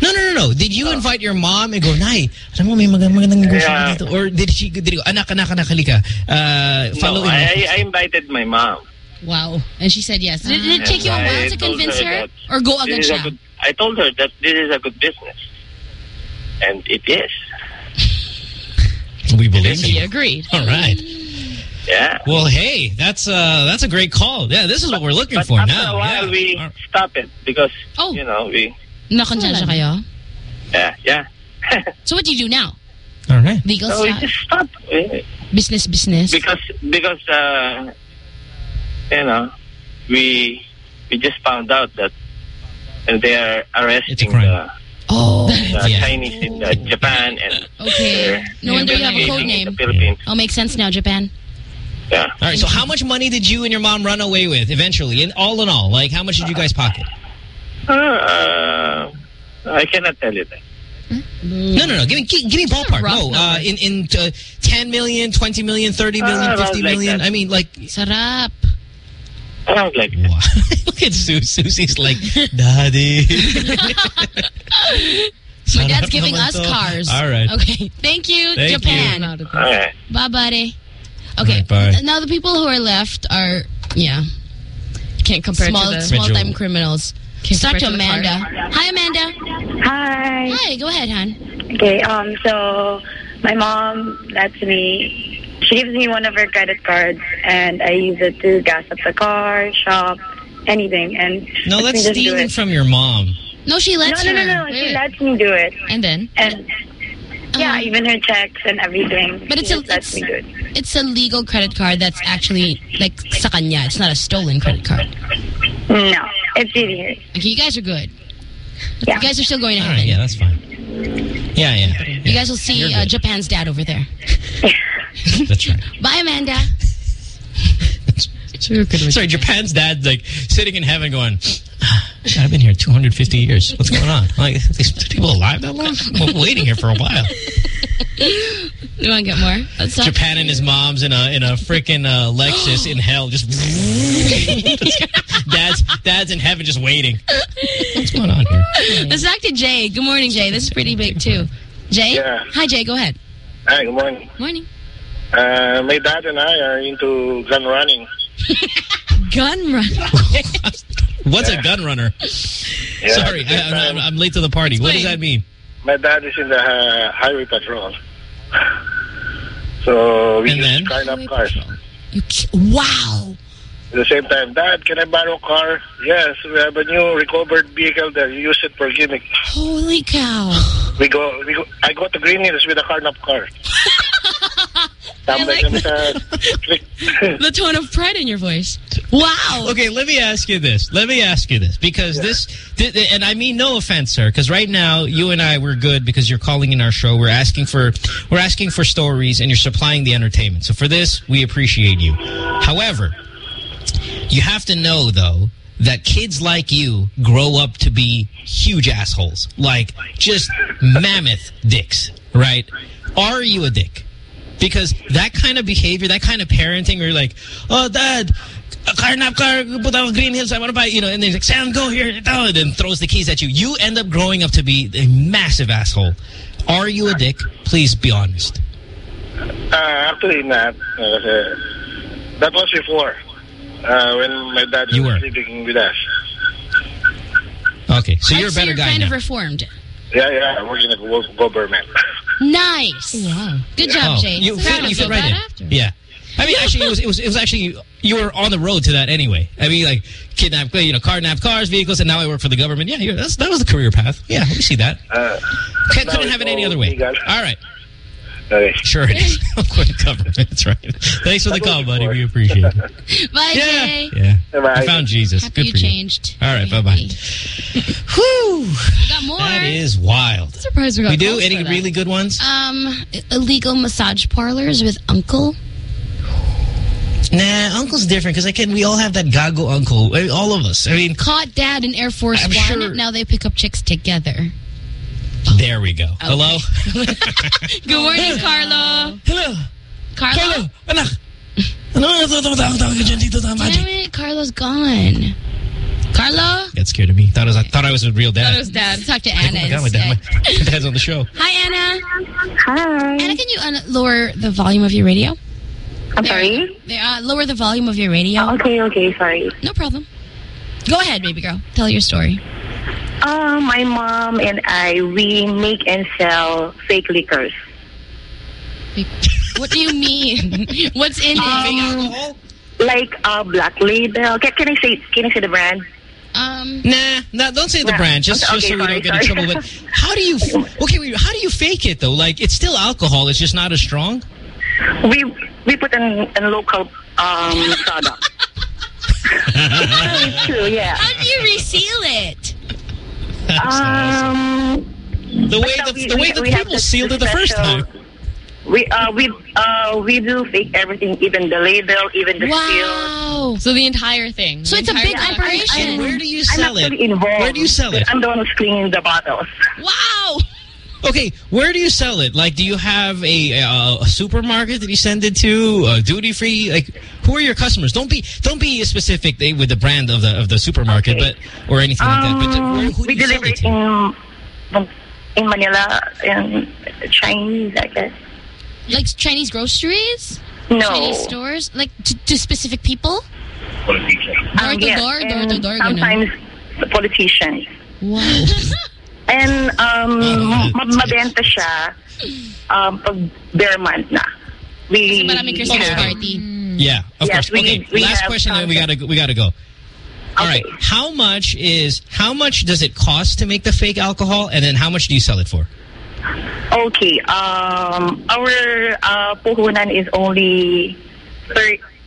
No, no, no, no. Did you invite your mom and go, Nay, alam mo, may magandang magandang negosyo Yeah. dito? Or did she, did you go, anak, anak, anak, halika. Uh, follow no, in my I. I invited my mom. Wow. And she said yes. Did, did it take you a while I to told convince her? that Or go this agad is a siya? good- I told her that this is a good business. And it is. We believe She you. agreed. All right. Yeah. Well, hey, that's uh, that's a great call. Yeah, this is what we're looking But for after now. a while, yeah. we All- stop it because, Oh. you know, we, Nakonsensya kayo? yeah, yeah. [LAUGHS] So what do you do now? All right. Legal so we just stop. eh, Business, business? Because, because, uh, you know, we, we just found out that and they are arresting the, Oh. the [LAUGHS] Yeah. Chinese in uh, Japan and Okay. No wonder you have a code name. the Philippines. Oh, makes sense now, Japan. Yeah. All right. So, how much money did you and your mom run away with eventually? And all in all, like, how much did you guys pocket? Uh, I cannot tell you that. No, no, no. Give me, give, give me ballpark. No, uh, in in uh, 10 million, 20 million, 30 million, Uh, 50 like million. that. I mean, like, Sarap. Around like wow. [LAUGHS] Look at Sue. Susie's like, Daddy. [LAUGHS] My dad's giving us cars. All right. Okay. Thank you, Thank Japan. Out of this. All right. Bye, buddy. Okay. Right, bye. Now the people who are left are, yeah, Can't compare small, to the... small Metro. time criminals. Can't Start to compare to Amanda. Hi, Amanda. Hi. Hi. Go ahead, hon. Okay, um, so my mom lets me, she gives me one of her credit cards and I use it to gas up the car, shop, anything. And No, that's me just do stealing from your mom. No, she No, lets no, no, her. no. Wait, She wait. lets me do it. And then? And yeah, Uh, even her checks and everything. But it's a- just lets it's- me. It's a legal credit card that's actually like sa kanya. It's not a stolen credit card. No, it's really hers. Okay, you guys are good. Yeah. You guys are still going to heaven. right, yeah, that's fine. Yeah, yeah. You guys will see uh. Japan's dad over there. [LAUGHS] That's right. [LAUGHS] Bye, Amanda. [LAUGHS] Sorry, Japan's dad like sitting in heaven going, "Ah, I've been here 250 years. What's going on? Like, these people alive that long? I'm waiting here for a while. [LAUGHS] You want to get more? Let's talk. Japan and his mom's in a in a freaking uh, Lexus in hell, just [LAUGHS] dad's dad's in heaven just waiting. What's going on here? Let's talk to Jay. Good morning, Jay. This is pretty big, too. Jay? Yeah. Hi, Jay. Go ahead. Hi, good morning. Morning. Uh, my dad and I are into gun running. [LAUGHS] Gun runner. [LAUGHS] What's a gun runner? Yeah, Sorry, at I, I'm, I'm late to the party. What does that mean? My dad is in the uh, highway patrol. [LAUGHS] So we And just then? kind up cars. You ki- wow. At the same time, Dad, can I borrow a car? Yes, we have a new recovered vehicle that You use it for gimmick. Holy cow. We go, we go, I go to Green Hills with a carnap car. Tambay kami sa the tone of pride in your voice. Wow. Okay, let me ask you this. Let me ask you this. Because this, th th- and I mean no offense, sir, because right now, you and I, we're good because you're calling in our show. We're asking for, we're asking for stories and you're supplying the entertainment. So for this, we appreciate you. However, you have to know, though, that kids like you grow up to be huge assholes. Like, just mammoth dicks, right? Are you a dick? Because that kind of behavior, that kind of parenting, where you're like, oh, dad, a car nap car, put out Green Hills, I want to buy, you know, and then like, Sam, go here, and then throws the keys at you. You end up growing up to be a massive asshole. Are you a dick? Please be honest. Uh, actually not. Uh, that was before. Uh, when my dad was living with us. Okay, so you're a So better you're guy kind now. of reformed. Yeah, yeah, I'm working in the go- government. [LAUGHS] Nice. Wow. Good job, Oh, Jane. You Proud fit, you fit right in. Yeah. I mean, actually, it was, it was it was actually you were on the road to that anyway. I mean, like kidnap, you know, carnap cars, vehicles, and now I work for the government. Yeah, that's, that was the career path. Yeah, we see that. Uh, Can't, couldn't have it any other way. All right. Okay. Sure it is. Of course, government. That's right. Thanks for the call, buddy. We appreciate it. Bye, Jay. Yeah. I found Jesus. Happy Good you for you. changed. All right. Bye bye. [LAUGHS] Whew. We got more. That is wild. surprised we got We do any really good ones? Um, illegal massage parlors with Uncle. Nah, uncle's different because I can. We all have that gago uncle. All of us. I mean, Caught dad in Air Force I'm One. sure- Now they pick up chicks together. There we go. Hello. [LAUGHS] Good morning, Carlo. Hello. Carlo. Anak. Ano ang tawag ka dyan dito Damn it, Carlo's gone. Carlo. That scared of me. Thought I was, I thought I was a real dad. Thought it was dad. Talk to Anna oh my God, my, dad, my [LAUGHS] dad's on the show. Hi, Anna. Hi. Anna, can you lower the volume of your radio? I'm sorry? There, uh, lower the volume of your radio. Okay, okay, sorry. No problem. Go ahead, baby girl. Tell your story. Uh, my mom and I, we make and sell fake liquors. What do you mean? [LAUGHS] What's in Um, it? Like uh, Black Label. Can, can I say? Can I say the brand? Um, Nah, nah, don't say the Nah. brand. Just, Okay, just so we sorry, don't get in trouble. But [LAUGHS] how do you? Okay, wait, how do you fake it though? Like it's still alcohol. It's just not as strong. We we put in a local um, product. it's [LAUGHS] true, yeah. How do you reseal it? Um, The way but, the, we- the way we- the we people sealed it the first time. We uh we uh we do fake everything, even the label, even the seal. Wow. So the entire thing. So it's a big production. operation. And where do you I'm sell it? involved. Where do you sell it? I'm the one who's cleaning the bottles. Wow. Okay, where do you sell it? Like, do you have a, a, a supermarket that you send it to? A duty free? Like, who are your customers? Don't be don't be specific eh, with the brand of the of the supermarket, Okay. but or anything like that. But Um, where, who do we you sell deliver it it to? in in Manila in Chinese, I guess. Like Chinese groceries? No. Chinese stores? Like to, to specific people? Door Um, to yes, door, door and to door, ganun. Sometimes the politicians. Wow. [LAUGHS] And um, [LAUGHS] ma- mabenta siya um, pag ber month na. We, Kasi maraming Christmas have- party. Yeah, of Yes, course. we- okay, we last have question, then we gotta we gotta go. All right, how much is how much does it cost to make the fake alcohol, and then how much do you sell it for? Okay. Um, our uh, puhunan is only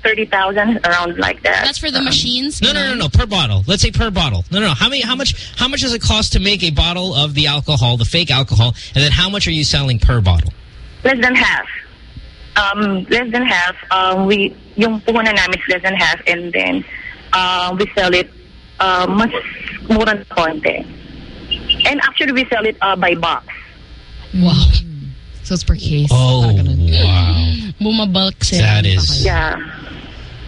30,000 around like that. That's for the machines? No, no, no, no, per bottle. Let's say per bottle. No, no, no. How many? How much? How much does it cost to make a bottle of the alcohol, the fake alcohol, and then how much are you selling per bottle? Less than half. Um, less than half. Um, we yung puhunan namin is less than half, and then uh, we sell it uh, mas mura na konti. And actually, we sell it uh, by box. Wow. So it's per case. Oh, wow. Bumabulk sila. That is Yeah.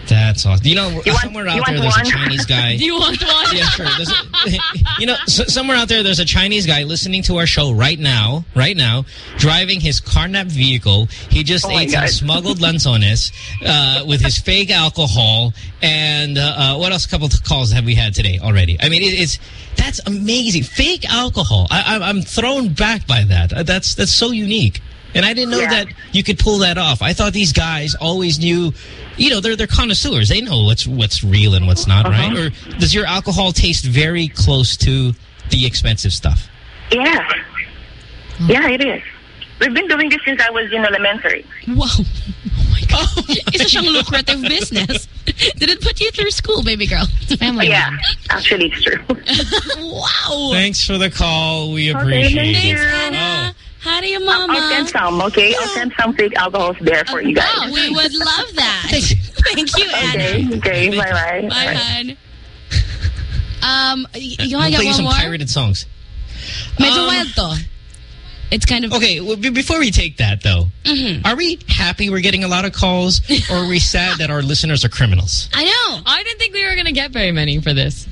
That's awesome. You know, You somewhere out there, there's a? Chinese guy. [LAUGHS] Do you want one? Yeah, sure. There's a, [LAUGHS] you know, so, somewhere out there, there's a Chinese guy listening to our show right now, right now, driving his carnap vehicle. He just Oh ate some smuggled [LAUGHS] lanzones uh, with his fake alcohol. And uh, uh, what else? A couple of calls have we had today already? I mean, it, it's that's amazing. Fake alcohol. I, I, I'm thrown back by that. Uh, That's that's so unique. And I didn't know Yeah. that you could pull that off. I thought these guys always knew, you know, they're they're connoisseurs. They know what's what's real and what's not, right? Uh-huh. Or does your alcohol taste very close to the expensive stuff? Yeah. Yeah, it is. We've been doing this since I was in elementary. Wow. [LAUGHS] Oh, my God, oh Isa siyang lucrative business. [LAUGHS] Did it put you through school, baby girl? It's family. Yeah, actually it's true. [LAUGHS] wow. Thanks for the call. We Okay, appreciate thank it. you. Anna. Oh. How do you, mama? I'll send some, okay? I'll send some fake alcohols there for you guys. Oh, we would love that. [LAUGHS] Thank you, Anna. Okay, okay, bye-bye. Bye, hon. Um, y- you want We'll to play you get one some more? pirated songs. Medyo Um, wild to. It's kind of... Okay, well, before we take that, though, Mhm. are we happy we're getting a lot of calls, or are we sad that our listeners are criminals? I know. I didn't think we were going to get very many for this.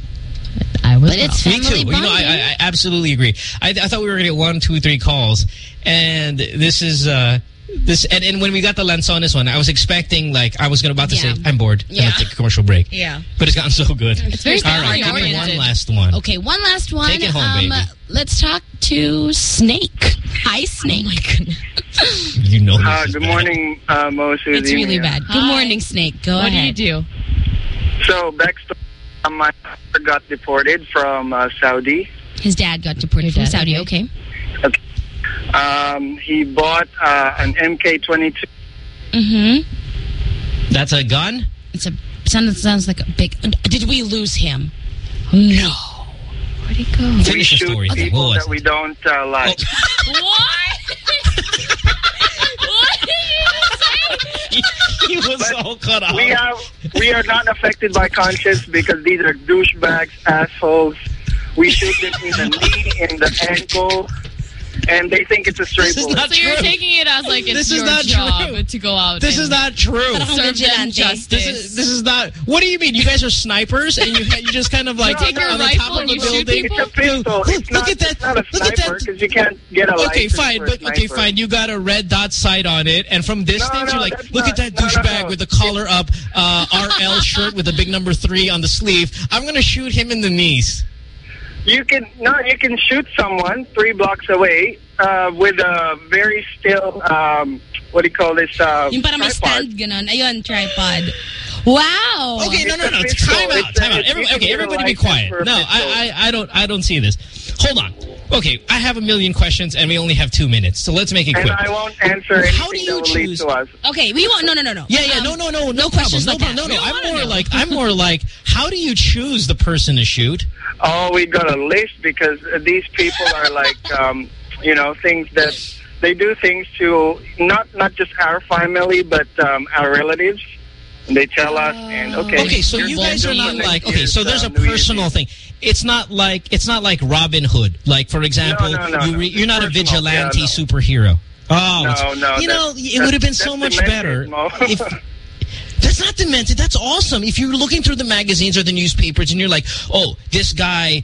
I was But it's wrong. Me too. Family You know, I. I, I absolutely agree. I, I thought we were going to get one, two, three calls, and this is uh, this. And, and when we got the Lanzones one, I was expecting like I was going about to Yeah. say I'm bored. I'm Yeah. take a commercial break. Yeah. But it's gotten so good. It's very All right, give me one last one. Okay, one last one. Take it home, um, baby. Let's talk to Snake. Hi, Snake. Oh, my goodness. [LAUGHS] You know. Uh, good morning, uh, Mo, Susie. It's really bad. Good morning, Snake. Go What ahead. What do you do? So, backstory, my father got deported from uh, Saudi. His dad got deported from dad, Saudi. Okay. Okay. Um, he bought uh, an MK-22. Mm-hmm. That's a gun. It's a sounds sounds like a big. Did we lose him? No. Where'd he go? We Finish the shoot story. People was that we don't uh, like. [LAUGHS] What? what did you say? He was all cut off. We have we are not affected by conscience because these are douchebags, assholes. We shoot them in the knee, in the ankle, and they think it's a stray This is bullet. not So you're taking it as like it's This is your not job true. to go out This and is not true. Serve them justice. This is this is not. What do you mean? You guys are snipers and you you just kind of like No, take no, on the rifle top of and the you shoot building. people? It's a pistol. Look, It's look not, at that. It's not a Look at that. because you can't get a Okay, fine, but okay, fine. You got a red dot sight on it, and from distance, no, you're like, look at that no, no, douchebag with the collar up, uh, RL shirt with the big number three on the sleeve. I'm gonna shoot him in the knees. You can no, you can shoot someone three blocks away uh, with a very still. Um, what do you call this? Uh, Yung parang may tripod. stand ganon. Ayun, tripod. Wow. Okay, no, no, no. Time out, time out. Every, okay, everybody be quiet. No. I, I, I don't, I don't see this. Hold on. Okay, I have a million questions, and we only have two minutes, so let's make it And quick. I won't answer anything How do you that choose- to us. Okay, we won't. No, no, no, no. Yeah, yeah, Um, no, no, no, no, no questions No, like problem. that. no, no. We I'm more know. like, I'm [LAUGHS] more like, how do you choose the person to shoot? Oh, we got a list because uh, these people are like, [LAUGHS] um, you know, things that they do things to not not just our family but um, our relatives. And they tell us, and okay. Okay, so you're guys are not like okay. So there's a personal thing. It's not like it's not like Robin Hood. Like for example, no, no, you no. re, you're not a vigilante yeah, superhero. Oh, No, no, You know, it would have been so much better if. [LAUGHS] That's not demented. That's awesome. If you're looking through the magazines or the newspapers and you're like, oh, this guy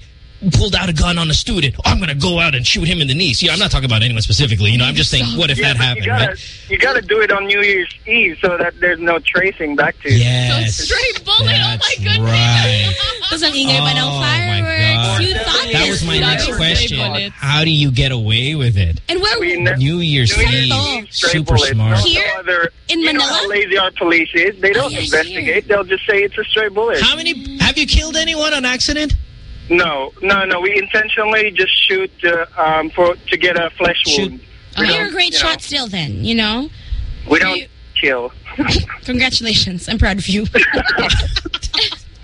pulled out a gun on a student. I'm going to go out and shoot him in the knee. See, I'm not talking about anyone specifically. You know, I'm just saying, what if yeah, that happened, you gotta, right? You got to do it on New Year's Eve so that there's no tracing back to you. Yes. Straight bullet. Oh That's oh my goodness. right. Tapos ang ingay pa ng Oh, my fireworks. You thought That this was my was- next question. bullets. How do you get away with it? And where We ne- New Year's New Year's Eve. Eve, stray Super bullets. smart. No, Here? no other, In you know Manila? how lazy our police is. They oh, don't Oh, yes, investigate. They'll just say it's a stray bullet. How many? Have you killed anyone on accident? No, no, no. We intentionally just shoot uh, um, for to get a flesh Shoot. wound. Oh, We you're a great you know, shot still then, you know? We don't kill. [LAUGHS] Congratulations. I'm proud of you. [LAUGHS]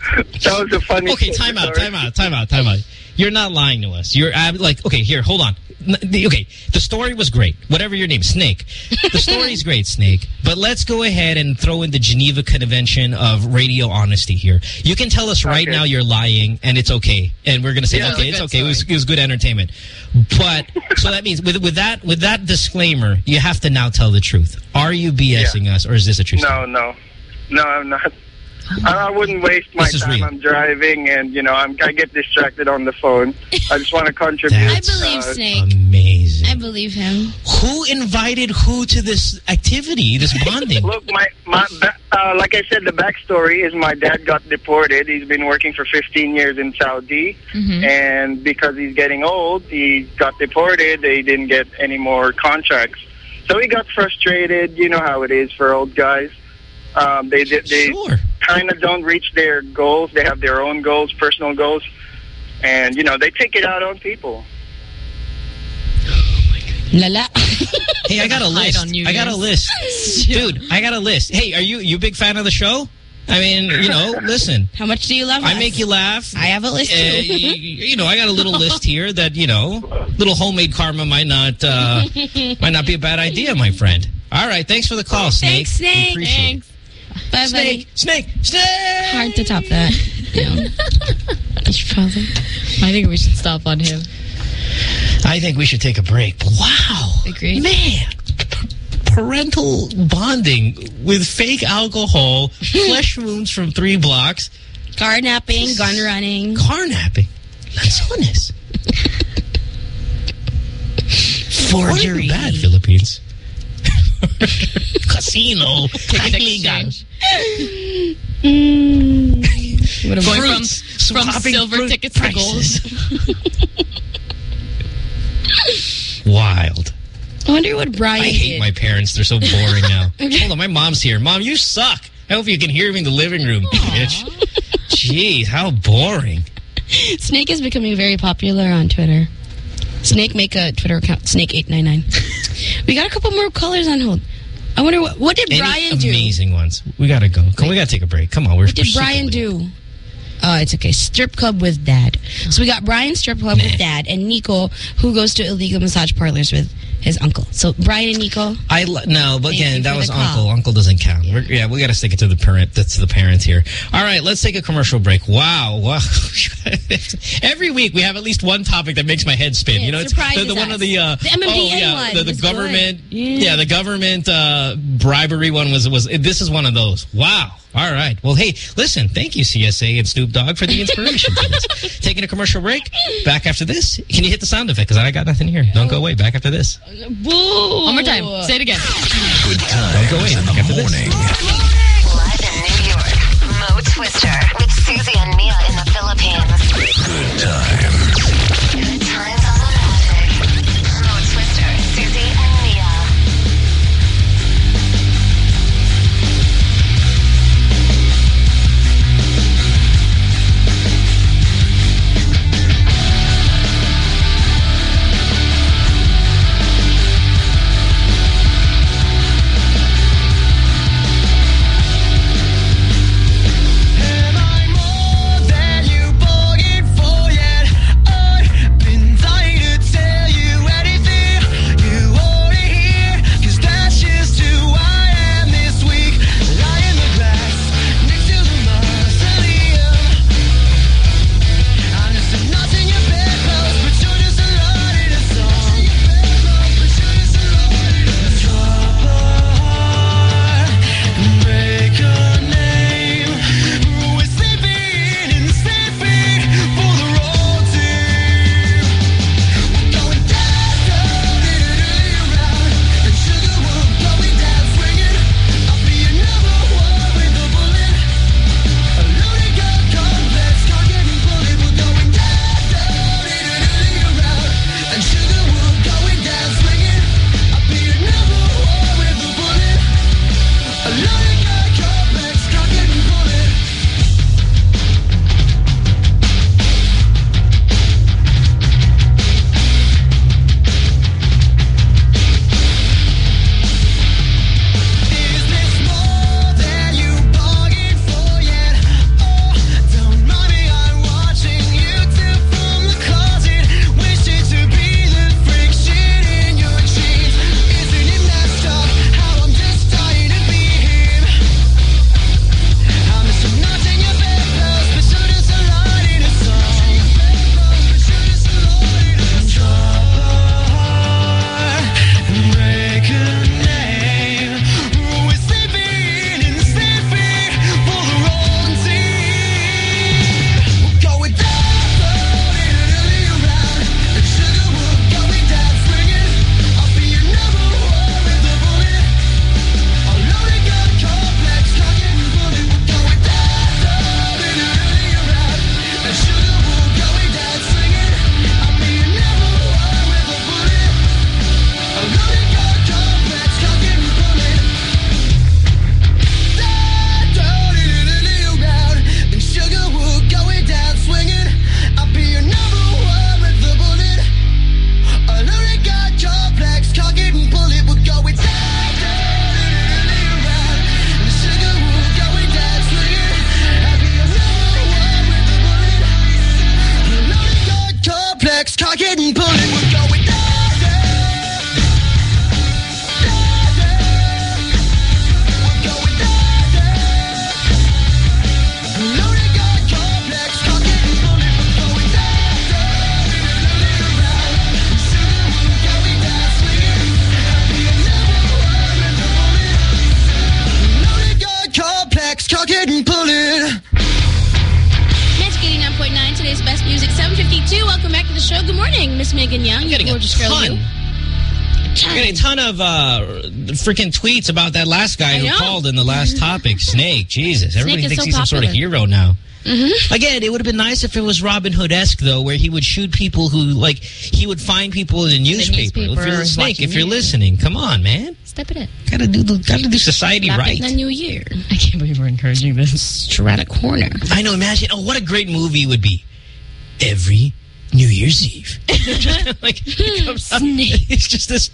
That was a funny. Okay, time out, time out, time out, time out. You're not lying to us. You're ab- like, okay, here, hold on. The- Okay, the story was great. Whatever your name, Snake. The [LAUGHS] story's great, Snake. But let's go ahead and throw in the Geneva Convention of radio honesty here. You can tell us right Okay. now you're lying, and it's okay. And we're going to say, Yeah. okay, it's okay. It was, it was good entertainment. But, so that means, with, with that with that disclaimer, you have to now tell the truth. Are you BSing us, or is this a true story? No, no, no. I'm not. I I wouldn't waste my time. real. I'm driving, and you know, I'm, I get distracted on the phone. I just want to contribute. I believe uh, Snake. Amazing. I believe him. Who invited who to this activity, this bonding? Look, my my uh, like I said, the backstory is my dad got deported. He's been working for 15 years in Saudi, Mhm. and because he's getting old, he got deported. They didn't get any more contracts, so he got frustrated. You know how it is for old guys. Um, they they, they Sure. kind of don't reach their goals. They have their own goals, personal goals, and you know they take it out on people. [GASPS] Lala. Hey, I got a [LAUGHS] list. on New I got a list. [LAUGHS] Dude, I got a list. Hey, are you you a big fan of the show? I mean, you know, [LAUGHS] listen. How much do you love I us? make you laugh. I have a list Uh, too. you, you know, I got a little list here that, you know, little homemade karma might not uh, might not be a bad idea, my friend. All right, thanks for the call, Snake. Thanks, Snake. Appreciate it. Thanks. Bye, Snake, snake, snake. Hard to top that. You should probably. I think we should stop on him. I think we should take a break. Wow. Agree. Man. Parental bonding with fake alcohol, [LAUGHS] flesh wounds from three blocks, Car napping, gun running. car napping. Lanzones. [LAUGHS] Forgery. Bad, Philippines. Casino. Ticket Kaibigan. exchange. Going from, Fruits. from Swapping silver fruit tickets to gold. [LAUGHS] Wild. I wonder what Brian I hate did. my parents. They're so boring now. [LAUGHS] Hold on, my mom's here. Mom, you suck. I hope you can hear me in the living room, bitch. Jeez, how boring. Snake is becoming very popular on Twitter. Snake, make a Twitter account. Snake899. [LAUGHS] we got a couple more callers on hold. I wonder what what did Any Brian do? amazing ones. We gotta go. Come, we gotta take a break. Come on, we're What did Brian do? Oh, it's okay. Strip club with dad. So we got Brian strip club with [LAUGHS] dad and Nico who goes to illegal massage parlors with his uncle. So Brian and Nico. I no, but again, that was call. uncle. Uncle doesn't count. We're, yeah, we got to stick it to the parent. That's the parents here. All right, let's take a commercial break. Wow, wow. [LAUGHS] Every week we have at least one topic that makes my head spin. Yeah, you know, it's the, the one of the uh, The MMDA oh, yeah, one the, the government. Yeah. Yeah. the government uh, bribery one was was. This is one of those. Wow. All right. Well, hey, listen. Thank you, CSA and Snoop Dogg, for the inspiration for this. [LAUGHS] Taking a commercial break. Back after this. Can you hit the sound effect? Because I got nothing here. Don't go away. Back after this. Boo! One more time. Say it again. Good times go away. in the After this. morning. Live in New York, Mo Twister with Susie and Mia in the Philippines. Good times. Freaking tweets about that last guy I who know. called in the last topic, [LAUGHS] Snake. Jesus, everybody is thinks so he's some sort of hero now. Mm-hmm. Again, it would have been nice if it was Robin Hood-esque, though, where he would shoot people who, like, he would find people in the newspaper. newspaper if you're is Snake, if you're you. listening, come on, man. Step it in. Gotta do, the, gotta do society Lapit right. the New Year. I can't believe we're encouraging this. Strata Corner. I know, imagine, oh, what a great movie it would be. Every New Year's Eve. [LAUGHS] like, it comes up, it's just this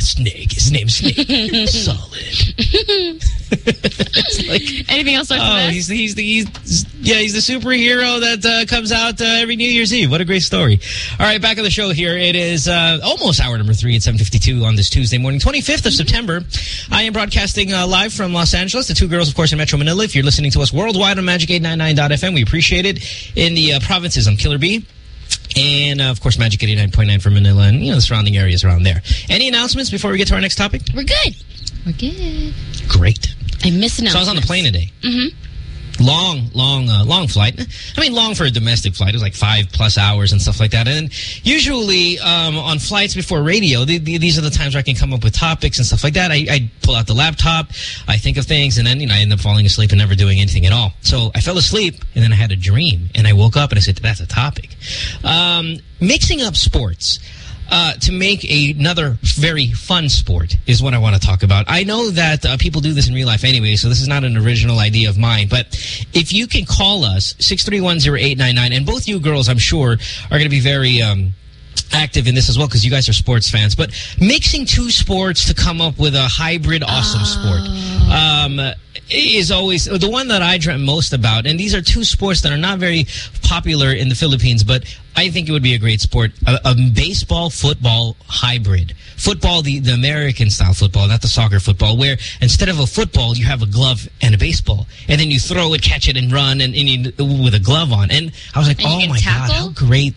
snake. His name's Snake. Solid. it's [LAUGHS] like, Anything else? oh, he's the, he's the, he's, yeah, he's the superhero that uh, comes out uh, every New Year's Eve. What a great story. All right, back on the show here. It is uh, almost hour number three at 7.52 on this Tuesday morning, 25th of September. I am broadcasting uh, live from Los Angeles. The two girls, of course, in Metro Manila. If you're listening to us worldwide on Magic899.fm, we appreciate it. In the uh, provinces, on Killer Bee. And, uh, of course, Magic 89.9 for Manila and, you know, the surrounding areas around there. Any announcements before we get to our next topic? We're good. We're good. Great. I miss So I was on the plane today. Mm-hmm. Long, long, uh, long flight. I mean, long for a domestic flight. It was like five plus hours and stuff like that. And usually um, on flights before radio, the, the, these are the times where I can come up with topics and stuff like that. I, I pull out the laptop, I think of things, and then you know I end up falling asleep and never doing anything at all. So I fell asleep, and then I had a dream, and I woke up and I said, "That's a topic." Um, mixing up sports. Uh, to make another very fun sport is what I want to talk about. I know that uh, people do this in real life anyway, so this is not an original idea of mine. But if you can call us, 6310899, and both you girls, I'm sure, are going to be very... Um, active in this as well because you guys are sports fans. But mixing two sports to come up with a hybrid awesome sport um, is always uh, the one that I dream most about. And these are two sports that are not very popular in the Philippines, but I think it would be a great sport. A, a baseball football hybrid. Football, the, the American style football, not the soccer football, where instead of a football, you have a glove and a baseball. And then you throw it, catch it, and run and, and you, with a glove on. And I was like, And oh my God, how great.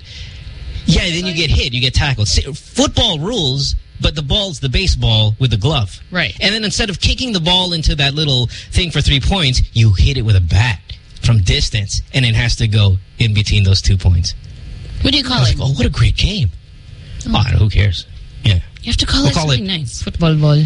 Yeah, then you get hit, you get tackled. See, Football rules, but the ball's the baseball with the glove. Right. And then instead of kicking the ball into that little thing for three points, you hit it with a bat from distance, and it has to go in between those two points. What do you I call was it? like, oh, what a great game. Oh. oh, who cares? Yeah. You have to call We'll it call something it- nice. Football ball.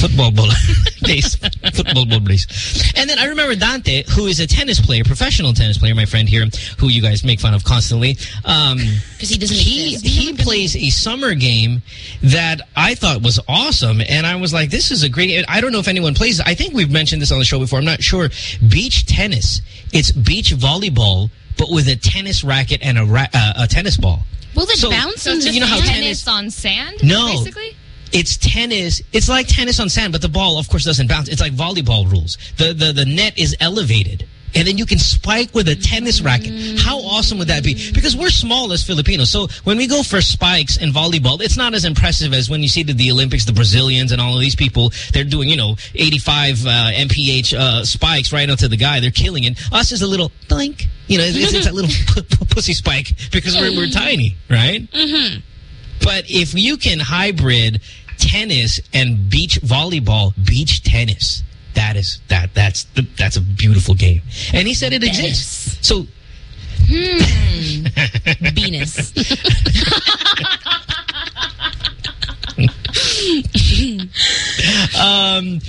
Football ball [LAUGHS] base. Football ball base. And then I remember Dante, who is a tennis player, professional tennis player, my friend here, who you guys make fun of constantly. Um, Because he doesn't he, exist. he plays a summer game that I thought was awesome. And I was like, this is a great, I don't know if anyone plays. I think we've mentioned this on the show before. I'm not sure. Beach tennis. It's beach volleyball, but with a tennis racket and a, ra uh, a tennis ball. Will it So- bounce so it's the you know how sand? Tennis on sand? No. Basically? It's tennis. It's like tennis on sand, but the ball, of course, doesn't bounce. It's like volleyball rules. The the the net is elevated. And then you can spike with a tennis racket. How awesome would that be? Because we're small as Filipinos. So when we go for spikes in volleyball, it's not as impressive as when you see the, the Olympics, the Brazilians and all of these people. They're doing, you know, 85 uh, mph uh, spikes right onto the guy. They're killing it. Us is a little blink. You know, it's, it's that little [LAUGHS] pussy spike because we're, we're tiny, right? Mm-hmm. But if you can hybrid tennis and beach volleyball, beach tennis, that is that that's the, that's a beautiful game. And he said it exists. So Hmm. [LAUGHS] Venus. [LAUGHS] um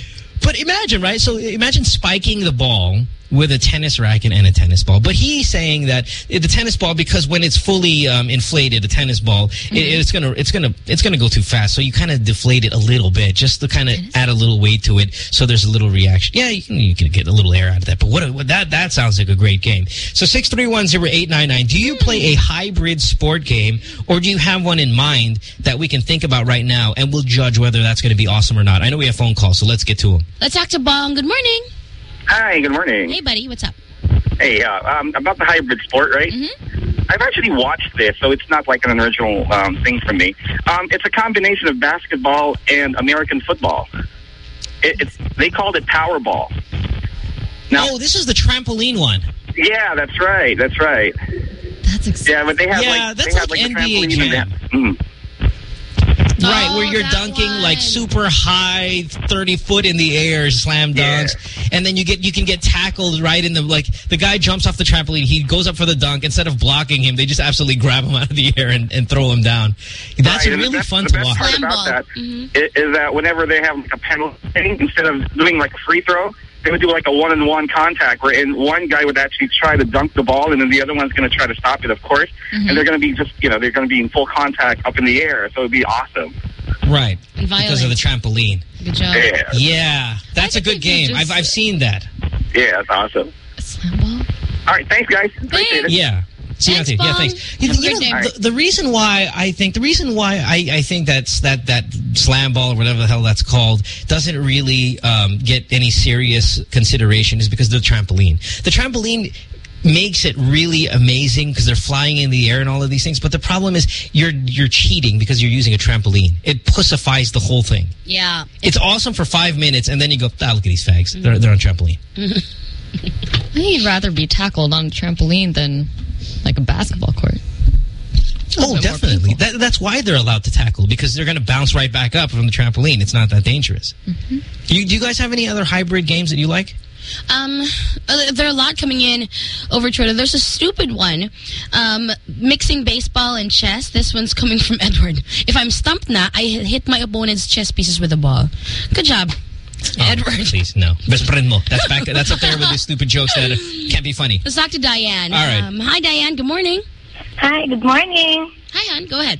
but imagine, right? So imagine spiking the ball with a tennis racket and a tennis ball. But he's saying that the tennis ball, because when it's fully um, inflated, the tennis ball, it, it's gonna, it's gonna, it's gonna go too fast. So you kind of deflate it a little bit, just to kind of add a little weight to it, so there's a little reaction. Yeah, you can, you can get a little air out of that. But what, what that, that sounds like a great game. So six three one zero eight nine nine. Do you play a hybrid sport game, or do you have one in mind that we can think about right now, and we'll judge whether that's going to be awesome or not? I know we have phone calls, so let's get to them. Let's talk to Bong. Good morning. Hi, good morning. Hey, buddy. What's up? Hey, uh, um, about the hybrid sport, right? Mm-hmm. I've actually watched this, so it's not like an original um, thing for me. Um, it's a combination of basketball and American football. It, it's they called it Powerball. Now, oh, this is the trampoline one. Yeah, that's right. That's right. That's exciting. Yeah, but they have Yeah, like that's they have like like the NBA trampoline Jam. Mm. Right, Oh, where you're that dunking like super high, 30 foot in the air, slam dunks, and then you get you can get tackled right in the like the guy jumps off the trampoline, he goes up for the dunk. Instead of blocking him, they just absolutely grab him [LAUGHS] out of the air and, and throw him down. That's Right, really best- fun the to best watch. part about that i- is that whenever they have like a penalty, instead of doing like a free throw, they would do like a one-on-one contact where and one guy would actually try to dunk the ball, and then the other one's going to try to stop it, of course. Mm-hmm. And they're going to be just, you know, they're going to be in full contact up in the air, so it'd be awesome. Right, because of the trampoline. Good job. Yeah, Yeah, that's a good game. I've I've seen that. yeah, that's awesome. Slam ball. All right, thanks, guys. Appreciate it. Yeah. See, Thanks, Auntie. Yeah, thanks. You, you know, the, the reason why I think the reason why I, I think that's that that slam ball or whatever the hell that's called doesn't really um, get any serious consideration is because of the trampoline. The trampoline makes it really amazing because they're flying in the air and all of these things. But the problem is you're you're cheating because you're using a trampoline. It pussifies the whole thing. Yeah. It's awesome for five minutes, and then you go, ah, look at these fags. They're, they're on trampoline. [LAUGHS] I think you'd rather be tackled on a trampoline than like a basketball court. Oh, definitely. That, that's why they're allowed to tackle because they're going to bounce right back up from the trampoline. It's not that dangerous. Do, you, do you guys have any other hybrid games that you like? Um, uh, there are a lot coming in over Twitter. There's a stupid one, um, mixing baseball and chess. This one's coming from [LAUGHS] Edward. If I'm stumped now, I hit my opponent's chess pieces with a ball. Good job, Edward. Oh, Please, no. Best friend mo. That's back. That's up there with the stupid jokes that uh, can't be funny. Let's talk to Diane. All right. Um, hi, Diane. Good morning. Hi, good morning. Hi, Ann. Go ahead.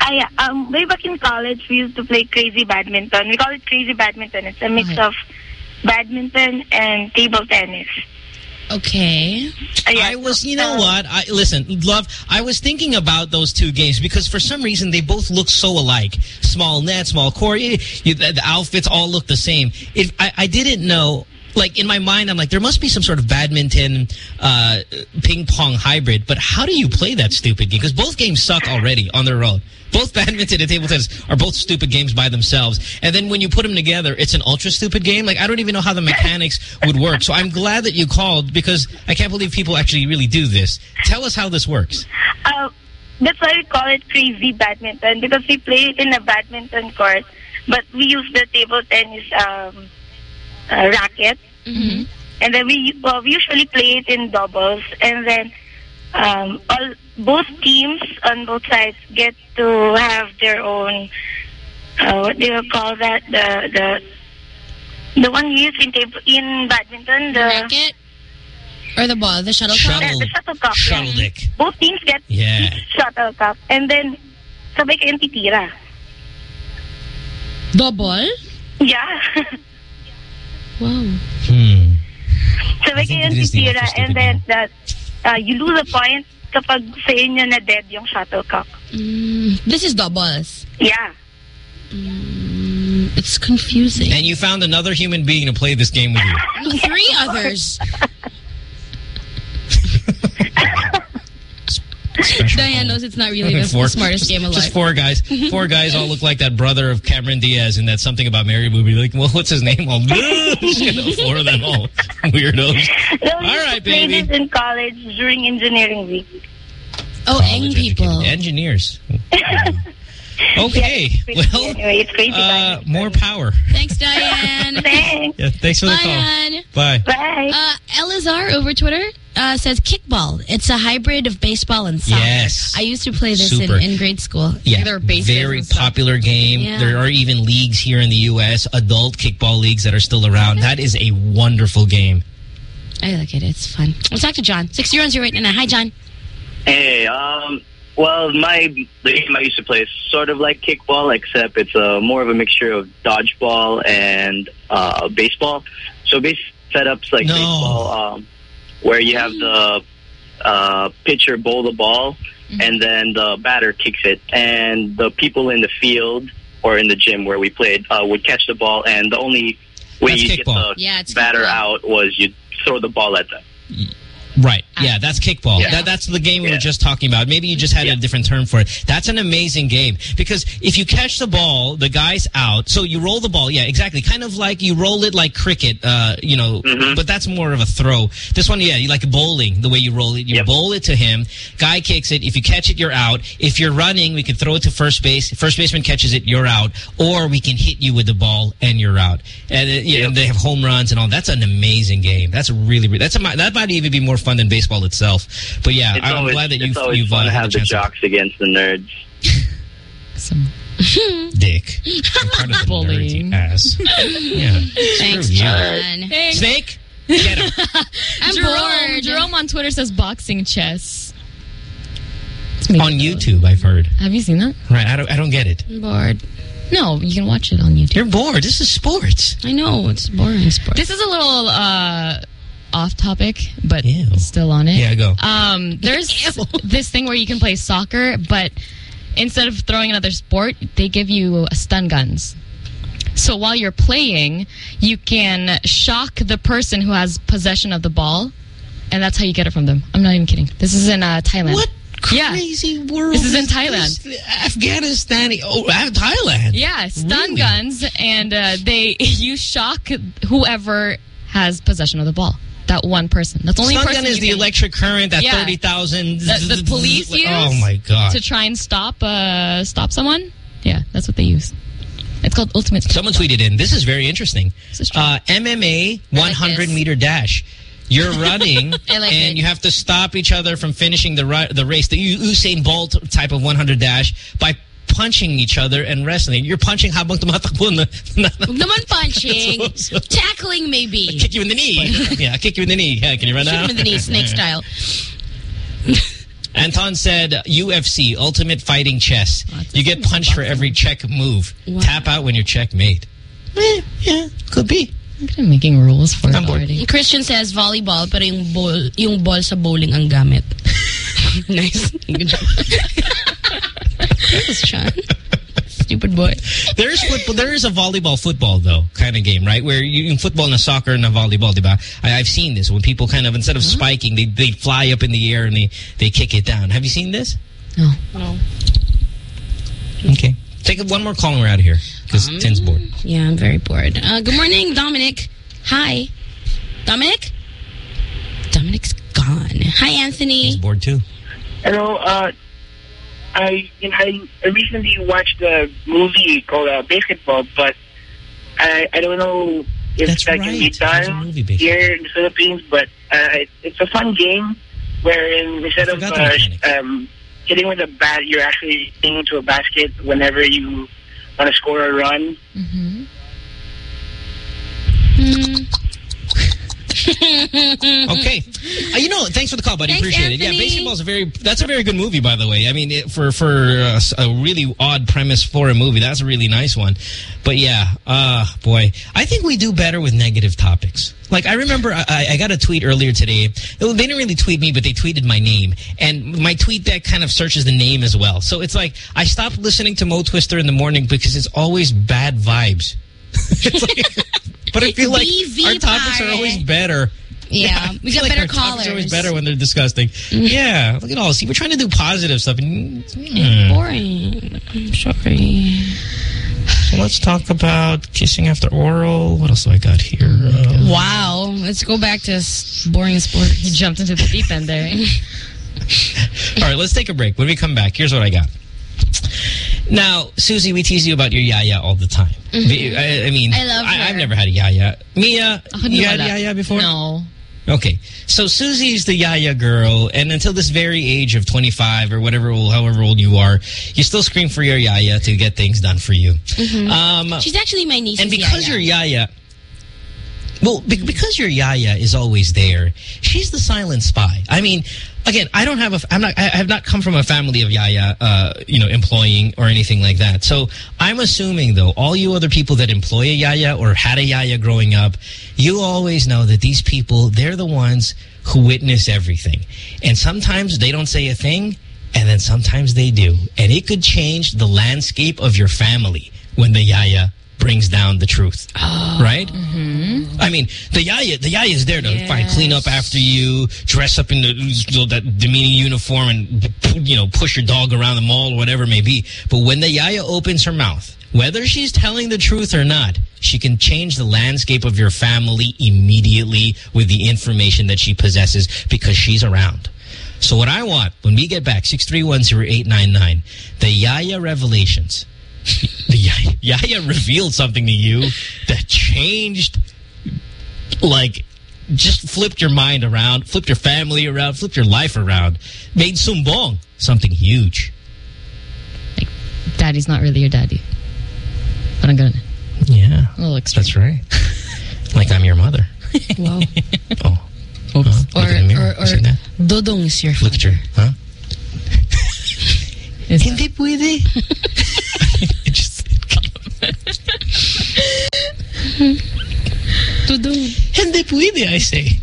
I, um, way back in college, we used to play crazy badminton. We call it crazy badminton. It's a mix of badminton and table tennis. Okay. Uh, I was, you know uh, what? I Listen, love, I was thinking about those two games because for some reason they both look so alike. Small net, small core, eh, You, you- the, the outfits all look the same. It, I, I didn't know. Like, in my mind, I'm like, there must be some sort of badminton, uh, ping pong hybrid. But how do you play that stupid game? Because both games suck already on their own. [LAUGHS] Both badminton and table tennis are both stupid games by themselves. And then when you put them together, it's an ultra stupid game. Like, I don't even know how the mechanics would work. So I'm glad that you called because I can't believe people actually really do this. Tell us how this works. Uh, that's why we call it crazy badminton because we play it in a badminton court, but we use the table tennis um, uh, racket, Mm-hmm. and then we well, we usually play it in doubles, and then um, all both teams on both sides get to have their own. Uh, what do you call that? The the the one used in table in badminton. The racket or the ball, the shuttlecock. Yeah, the shuttlecock. Shuttle dick. Both teams get Yeah. shuttlecock, and then sabay kayong titira. Double? Yeah. [LAUGHS] Wow. Hmm. sabay kayong it is the titira, ultra and then that uh, you lose a point kapag sa inyo na dead yung shuttlecock. Mm, this is doubles. Yeah. Mm, it's confusing. And you found another human being to play this game with you. [LAUGHS] Three others. [LAUGHS] Diane knows it's not really the, [LAUGHS] the smartest game alive. Just four guys. [LAUGHS] Four guys all look like that brother of Cameron Diaz in that Something About Mary movie. Like, well, what's his name? All [LAUGHS] you know, four of them all weirdos. So we All used right, to play baby. this in college during engineering week. Oh, Eng people. Engineers. Okay. Crazy Well, anyway, it's crazy. uh, more power. Thanks, Diane. Thanks. Yeah, thanks for the Bye, call. Ann. Bye. Bye. Uh, Elazar over Twitter uh, says kickball. It's a hybrid of baseball and soccer. Yes. I used to play this in, in grade school. Yeah, There are very popular game. Yeah. There are even leagues here in the U.S., adult kickball leagues that are still around. That is a wonderful game. I like it. It's fun. Let's talk to John. 6010899. Hi, John. Hey, um, well, my the game I used to play is sort of like kickball, except it's uh, more of a mixture of dodgeball and uh, baseball. So base setups like baseball, um, where you have the uh, pitcher bowl the ball, and then the batter kicks it, and the people in the field or in the gym where we played uh, would catch the ball, and the only way That's you get the Yeah, batter kickball. out was you throw the ball at them. Right. Yeah, that's kickball. Yeah. That, that's the game we were just talking about. Maybe you just had a different term for it. That's an amazing game because if you catch the ball, the guy's out. So you roll the ball. Yeah, exactly. Kind of like you roll it like cricket, uh, you know, but that's more of a throw. This one, yeah, you like bowling, the way you roll it. You bowl it to him. Guy kicks it. If you catch it, you're out. If you're running, we can throw it to first base. First baseman catches it, you're out. Or we can hit you with the ball and you're out. And, uh, yeah, and they have home runs and all. That's an amazing game. That's really, really that's a, that might even be more fun than baseball itself. But yeah, It's I'm always, glad that you've, you've fun uh, to had have the the chance. to- jocks against the nerds. Some [LAUGHS] Dick. I'm part of the nerds, you ass. Yeah. [LAUGHS] Thanks, Screw you. John. Thanks. Snake? Get him. [LAUGHS] I'm Jerome, bored. Jerome on Twitter says boxing chess. On YouTube, I've heard. Have you seen that? Right, I don't, I don't get it. I'm bored. No, you can watch it on YouTube. You're bored. This is sports. I know. It's boring sports. This is a little uh, off topic, but still on it. Yeah, go. Um, [LAUGHS] there's this thing where you can play soccer, but instead of throwing another sport, they give you stun guns. So while you're playing, you can shock the person who has possession of the ball, and that's how you get it from them. I'm not even kidding. This is in uh, Thailand. What Yeah. crazy world? This is in this? Thailand. Afghanistan. Oh, uh, Thailand. Yeah, stun Really? guns, and uh, they [LAUGHS] you shock whoever has possession of the ball. That one person. That's the only Stun person gun is the can- electric current at Yeah. 30,000. the, the police use. Oh, my God. To try and stop uh, stop someone. Yeah, that's what they use. It's called ultimate. Someone tweeted in, this is very interesting. Is Uh, MMA 100 meter dash. You're [LAUGHS] running like and it. you have to stop each other from finishing the the race, the Usain Bolt type of 100 dash by punching each other and wrestling. You're punching habang tumatakbo na. [LAUGHS] Huwag naman punching. [LAUGHS] Tackling maybe. kick you in the knee. yeah, I kick you in the knee. Yeah, can you run Shoot out? him in the knee, snake style. [LAUGHS] Anton said UFC, Ultimate Fighting Chess. you get punched for every check move. Tap out when you're checkmate. Eh, yeah, could be. I'm making rules for it already. Christian says volleyball, pero yung ball, yung ball sa bowling ang gamit. nice. Good job. Thanks, Sean. Stupid boy. There is football. There is a volleyball football though kind of game, right? Where you in football and a soccer and a volleyball, diba? I, I've seen this when people kind of instead of spiking, they they fly up in the air and they they kick it down. Have you seen this? No. No. Okay, take one more call and we're out of here because Um, Tim's bored. Yeah, I'm very bored. Uh, good morning, Dominic. Hi. Dominic? Dominic's gone. Hi, Anthony. He's bored too. Hello, uh, I you know, I recently watched a movie called uh, Basketball, but I I don't know if That's that can be right. There's a done movie, here in the Philippines. But uh, it, it's a fun game wherein instead of uh, um, hitting with a bat, you're actually hitting into a basket whenever you want to score a run. Mm-hmm. [LAUGHS] okay. Uh, you know, thanks for the call, buddy. Thanks, Appreciate it. Yeah, Anthony. baseball's a very that's a very good movie, by the way. I mean, it, for for uh, a really odd premise for a movie, that's a really nice one. But yeah, uh, boy, I think we do better with negative topics. Like I remember, I, I got a tweet earlier today. They didn't really tweet me, but they tweeted my name, and my tweet deck kind of searches the name as well. So it's like I stopped listening to Mo Twister in the morning because it's always bad vibes. [LAUGHS] It's like- but I feel like BV our topics are always better. Yeah, I we feel got like better our topics are always better when they're disgusting. Yeah, look at all. See, we're trying to do positive stuff. And, It's hmm. boring. I'm sorry. So let's talk about kissing after oral. What else do I got here? Uh, Wow. Let's go back to boring sports. You jumped into the deep end there. [LAUGHS] all right, let's take a break. When we come back, here's what I got. Now, Susie, we tease you about your yaya all the time. Mhm. I, I mean, I love her. have never had a yaya. Mia, you had a yaya before? No. Okay, so Susie's the yaya girl, and until this very age of 25 or whatever, old, however old you are, you still scream for your yaya to get things done for you. Mhm. Um, She's actually my niece. and because your yaya, well, be because your yaya is always there, she's the silent spy. I mean, again, I don't have a, I'm not, I have not come from a family of yaya, uh, you know, employing or anything like that. So I'm assuming though, all you other people that employ a yaya or had a yaya growing up, you always know that these people, they're the ones who witness everything. And sometimes they don't say a thing, and then sometimes they do. And it could change the landscape of your family when the yaya brings down the truth. Oh. [GASPS] Right? Mm-hmm. I mean, the yaya, the yaya is there to fine, clean up after you, dress up in the, you know, that demeaning uniform, and you know, push your dog around the mall or whatever it may be. But when the yaya opens her mouth, whether she's telling the truth or not, she can change the landscape of your family immediately with the information that she possesses because she's around. So what I want when we get back, six three one zero eight nine nine, the Yaya revelations. [LAUGHS] the Yaya, revealed something to you that changed, like, just flipped your mind around, flipped your family around, flipped your life around, made sumbong something huge. Like, daddy's not really your daddy. But I'm gonna. Yeah. A little extreme. That's right. [LAUGHS] like I'm your mother. [LAUGHS] Wow. Oh. Oops. Huh? Look in the mirror. Or, or See that? Dodong is your Look at your, huh? Hindi pwede. Dodong. Hindi pwede, I say.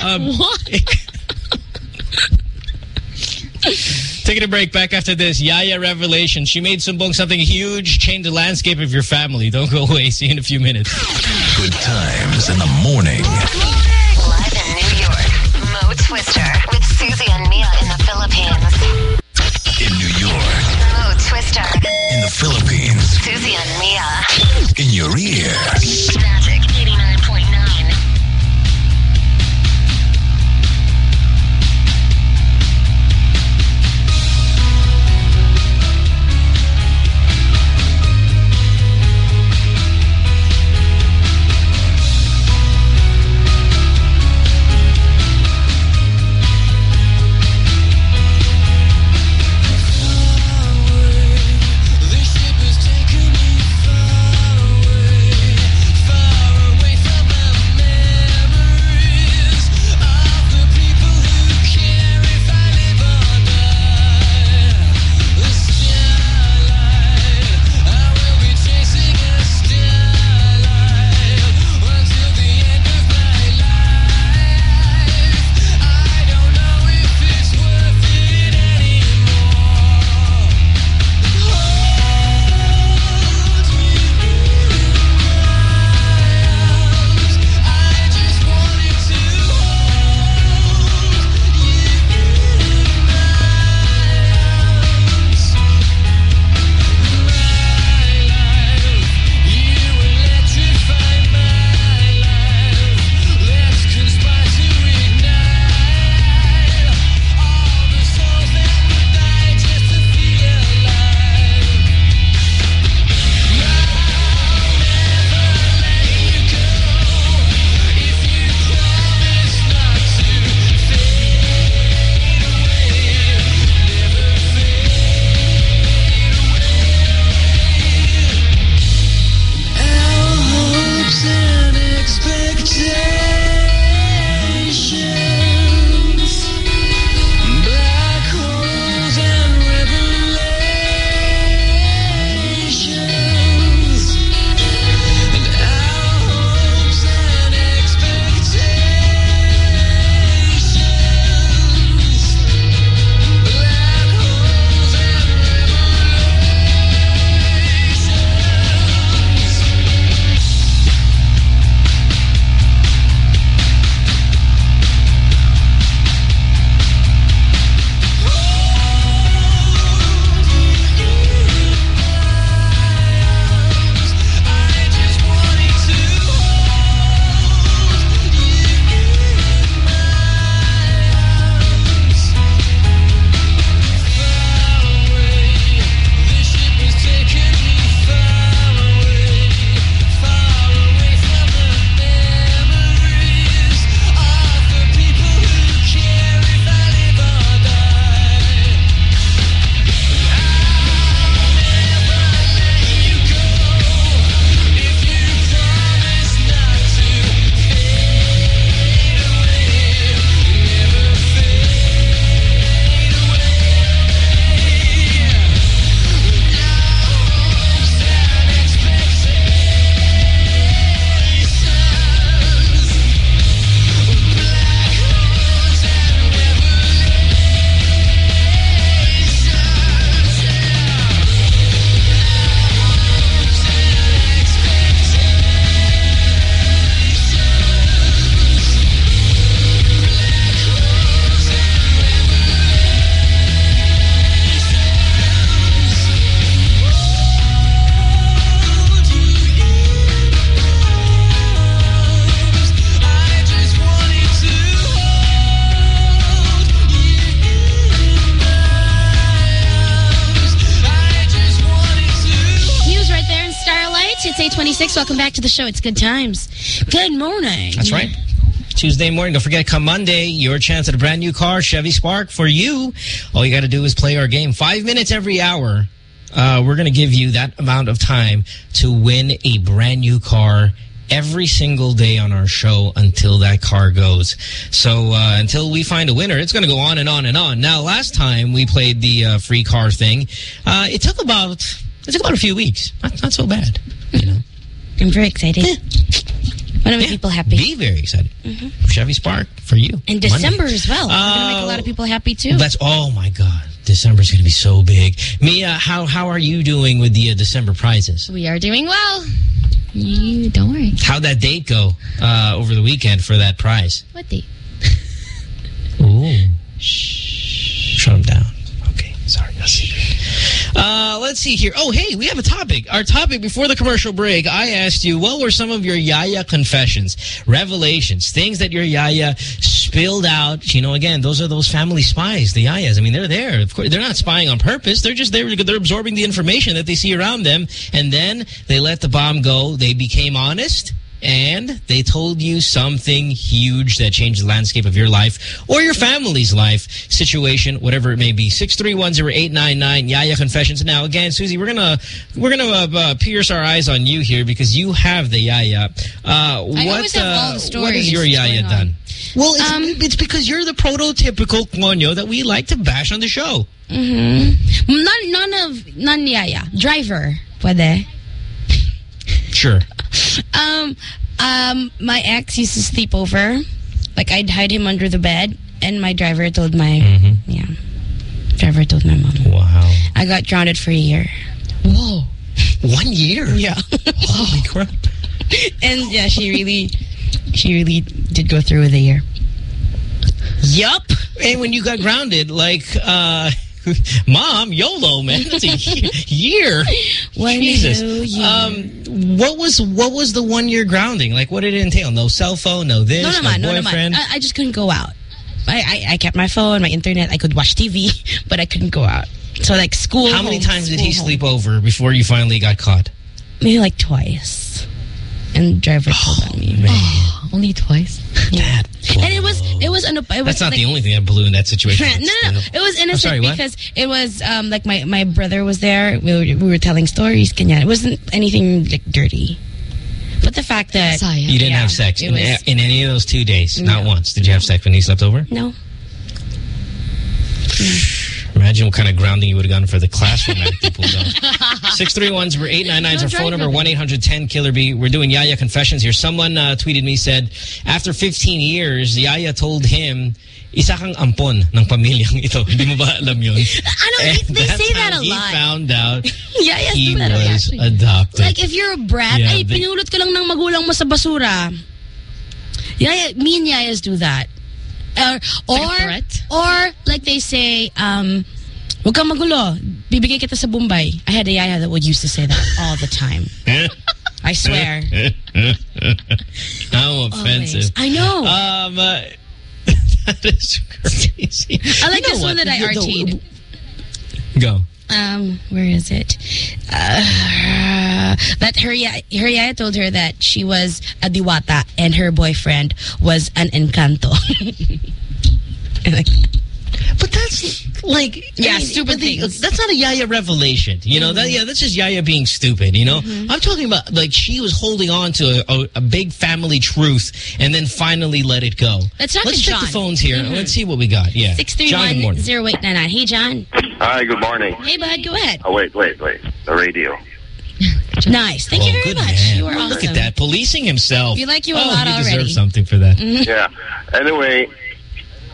Um, what? Taking a break. Back after this, Yaya revelation. She made Sumbong something huge, changed the landscape of your family. Don't go away. See you in a few minutes. Good times in the morning. Live in New York, Mo Twister Welcome back to the show. It's good times. Good morning. That's right. Tuesday morning. Don't forget, come Monday, your chance at a brand new car, Chevy Spark, for you. All you got to do is play our game. Five minutes every hour. Uh, we're going to give you that amount of time to win a brand new car every single day on our show until that car goes. So uh, until we find a winner, it's going to go on and on and on. Now, last time we played the uh, free car thing, uh, it took about it took about a few weeks. Not, not so bad, you know. I'm very excited. Want to make people happy. Be very excited. Chevy Spark for you. And Monday. December as well. Going to make a lot of people happy too. That's oh my god. December's going to be so big. Mia, how how are you doing with the uh, December prizes? We are doing well. You don't worry. How'd that date go uh, over the weekend for that prize? What date? Ooh. Shh. Shut him down. Okay, sorry. That's secret. Uh, let's see here. Oh, hey, we have a topic. Our topic before the commercial break, I asked you, what were some of your Yaya confessions, revelations, things that your Yaya spilled out? You know, again, those are those family spies, the Yayas. I mean, they're there. Of course, they're not spying on purpose. They're just there. They're absorbing the information that they see around them. And then they let the bomb go. They became honest. And they told you something huge that changed the landscape of your life or your family's life situation, whatever it may be. Six three one zero eight nine nine. Yaya Confessions. Now, again, Susie, we're gonna we're gonna uh, uh, pierce our eyes on you here because you have the Yaya. Uh, what always have all uh, what has your Yaya done? Well, it's, it's because you're the prototypical Konyo that we like to bash on the show. Mm-hmm. None, none of, none yaya. Driver. Pwede. Sure. Um, um, my ex used to sleep over. Like, I'd hide him under the bed. And my driver told my, Mm-hmm. yeah. Driver told my mom. Wow. I got grounded for a year. Whoa. One year? Yeah. [LAUGHS] Holy crap. [LAUGHS] and yeah, she really, she really did go through with a year. Yup. And when you got grounded, like, uh, [LAUGHS] Mom, YOLO, man. That's a year. [LAUGHS] One Jesus. year. Um, what was what was the one year grounding? Like, what did it entail? No cell phone, no this, No, no, no, man, no, no, boyfriend. I, I just couldn't go out. I, I, I kept my phone, my internet. I could watch TV, [LAUGHS] but I couldn't go out. So like school. How many home, times did he school, sleep over before you finally got caught? Maybe like twice. And driver told on me. Only twice. Yeah. And it was it was an it was That's not like, the only thing that blew in that situation. no, no, no. It was innocent sorry, because it was um like my my brother was there. We were, we were telling stories. Kanya. It wasn't anything like dirty. But the fact that You didn't Yeah, have sex in, was- in any of those two days? Not once. Did you have sex when he slept over? no. Imagine what kind of grounding you would have gotten for the classroom act you pulled off. 631 is our 899 is our phone number, 1-800-10-KILLER-B. We're doing Yaya Confessions here. Someone uh, tweeted me, said, after 15 years, Yaya told him, isa kang ampon ng pamilyang [LAUGHS] ito. Hindi mo ba alam yun? I know, they say that a he lot. found out [LAUGHS] Yeah, yes, he do that a lot, was actually. adopted. Like if you're a brat, Yeah, ay, they- pinulot ka lang ng magulang mo sa basura. Yaya, me and Yayas do that. Or, or, or like they say, um, kang magulo. Bibigay kita sa Bombay. I had a yaya that would used to say that all the time. [LAUGHS] I swear. How offensive. I know. Um, uh, [LAUGHS] that is crazy. I like You know this one that I RT'd. Go. Um, where is it? Uh, that her her yaya told her that she was a diwata and her boyfriend was an encanto. [LAUGHS] But that's like Yeah, I mean, stupid but the- things. That's not a Yaya revelation, you know. That yeah, that's just Yaya being stupid, you know. Mm-hmm. I'm talking about like she was holding on to a, a, a big family truth and then finally let it go. Let's talk Let's to check John. the phones here. Mhm. Let's see what we got. Yeah, Six three John, good morning. zero eight nine nine. Hey John. Hi, good morning. Hey bud, go ahead. Oh, wait, wait, wait. The radio. [LAUGHS] Nice. Thank you Oh, very good much. man. You were awesome. Look at that, policing himself. We like you a oh, lot he already. deserves something for that. Yeah. Anyway,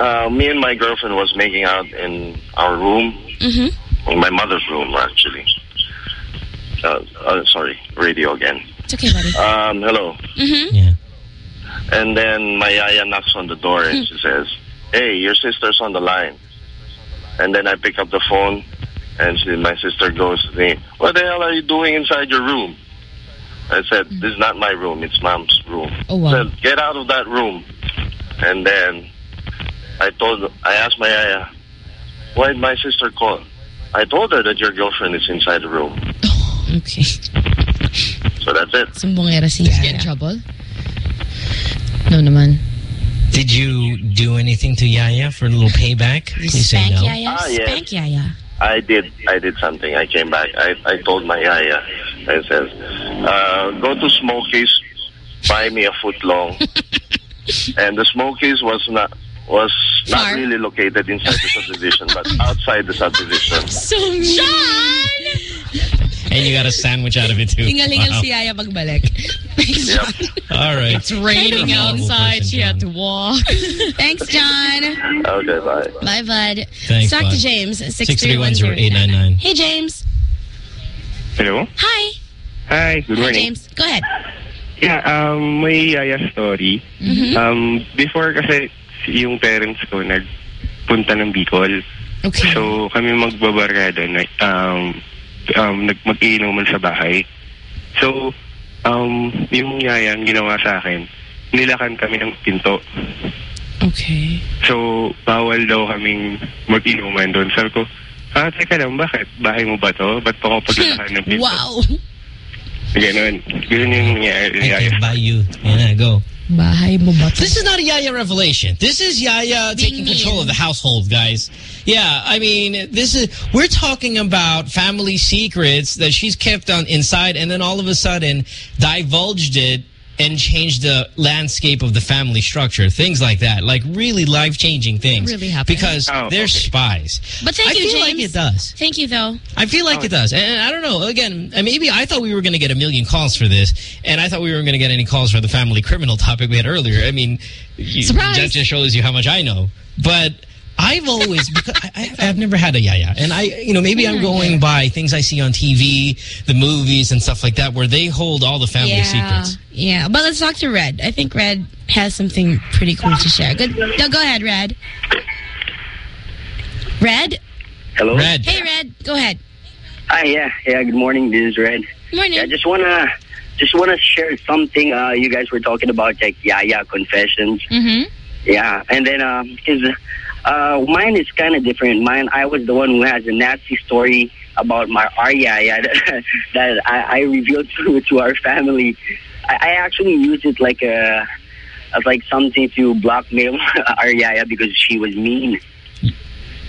uh, me and my girlfriend was making out in our room, Mm-hmm. in my mother's room, actually. Uh, uh, sorry, radio again. It's okay, buddy. Um, hello. Mm-hmm. And then my yaya knocks on the door and she says, "Hey, your sister's on the line." And then I pick up the phone, and she, my sister goes to me, "What the hell are you doing inside your room?" I said, "This is not my room. It's mom's room." Oh, wow. Said, "Get out of that room." And then I told, I asked my yaya, "Why did my sister call?" I told her that your girlfriend is inside the room. Okay. So that's it. Sumbongera si Did you get in trouble? No naman. Did you do anything to Yaya for a little payback? You say Spank no. Yaya? Ah, yes. Spank Yaya. I did. I did something. I came back. I, I told my yaya. I says, uh, "Go to Smokies, buy me a foot long." [LAUGHS] and the Smokies was not was not Far. really located inside the subdivision, but outside the subdivision. So mean. And you got a sandwich out of it too. Tingalingal Wow. si Yaya magbalik. Yep. All right. It's raining outside. person, She had to walk. [LAUGHS] Thanks, John. Okay, bye. Bye, bud. Thanks, Talk bud. to James. 6310899. Hey, James. Hello? Hi. Hi, good Hi, morning. James. Go ahead. Yeah, um, may yaya story. Mhm. Um, before kasi yung parents ko nagpunta ng Bicol. Okay. So, kami magbabarkada na um, um, nag mag-iinuman sa bahay. So, um, yung yaya ang ginawa sa akin, nilakan kami ng pinto. Okay. So, bawal daw kaming mag-inuman doon. Sabi ko, ah, teka lang, bakit? Bahay mo ba to? Ba't pa ako paglalakan ng pinto? [LAUGHS] Wow. Ganon. Ganon yung nangyari. I can buy you. Yeah, go. Bahay mo ba? This is not a Yaya revelation. This is Yaya taking control of the household, guys. Yeah, I mean, this is we're talking about family secrets that she's kept on inside, and then all of a sudden divulged it and change the landscape of the family structure. Things like that, like really life-changing things. Really happened. because Oh, they're okay. spies. But thank I you, feel like it does. Thank you, though. I feel like oh, it does. And I don't know. Again, maybe I thought we were going to get a million calls for this, and I thought we weren't going to get any calls for the family criminal topic we had earlier. I mean, you, Surprise. that just shows you how much I know. But I've always, because I, I, I've never had a yaya. And I, you know, maybe I'm going by things I see on TV, the movies and stuff like that, where they hold all the family yeah. secrets. Yeah. But let's talk to Red. I think Red has something pretty cool to share. Good. No, go ahead, Red. Red? Hello? Red. Hey, Red. Go ahead. Hi, yeah, yeah. Good morning. This is Red. Morning. Yeah, I just wanna just wanna share something. Uh, you guys were talking about like Yaya confessions. Mm-hmm. Yeah, and then um, is uh, mine is kind of different. Mine, I was the one who has a nasty story about my Yaya [LAUGHS] that, that I, I revealed [LAUGHS] to to our family. I, I actually used it like a as like something to blackmail Yaya [LAUGHS] because she was mean.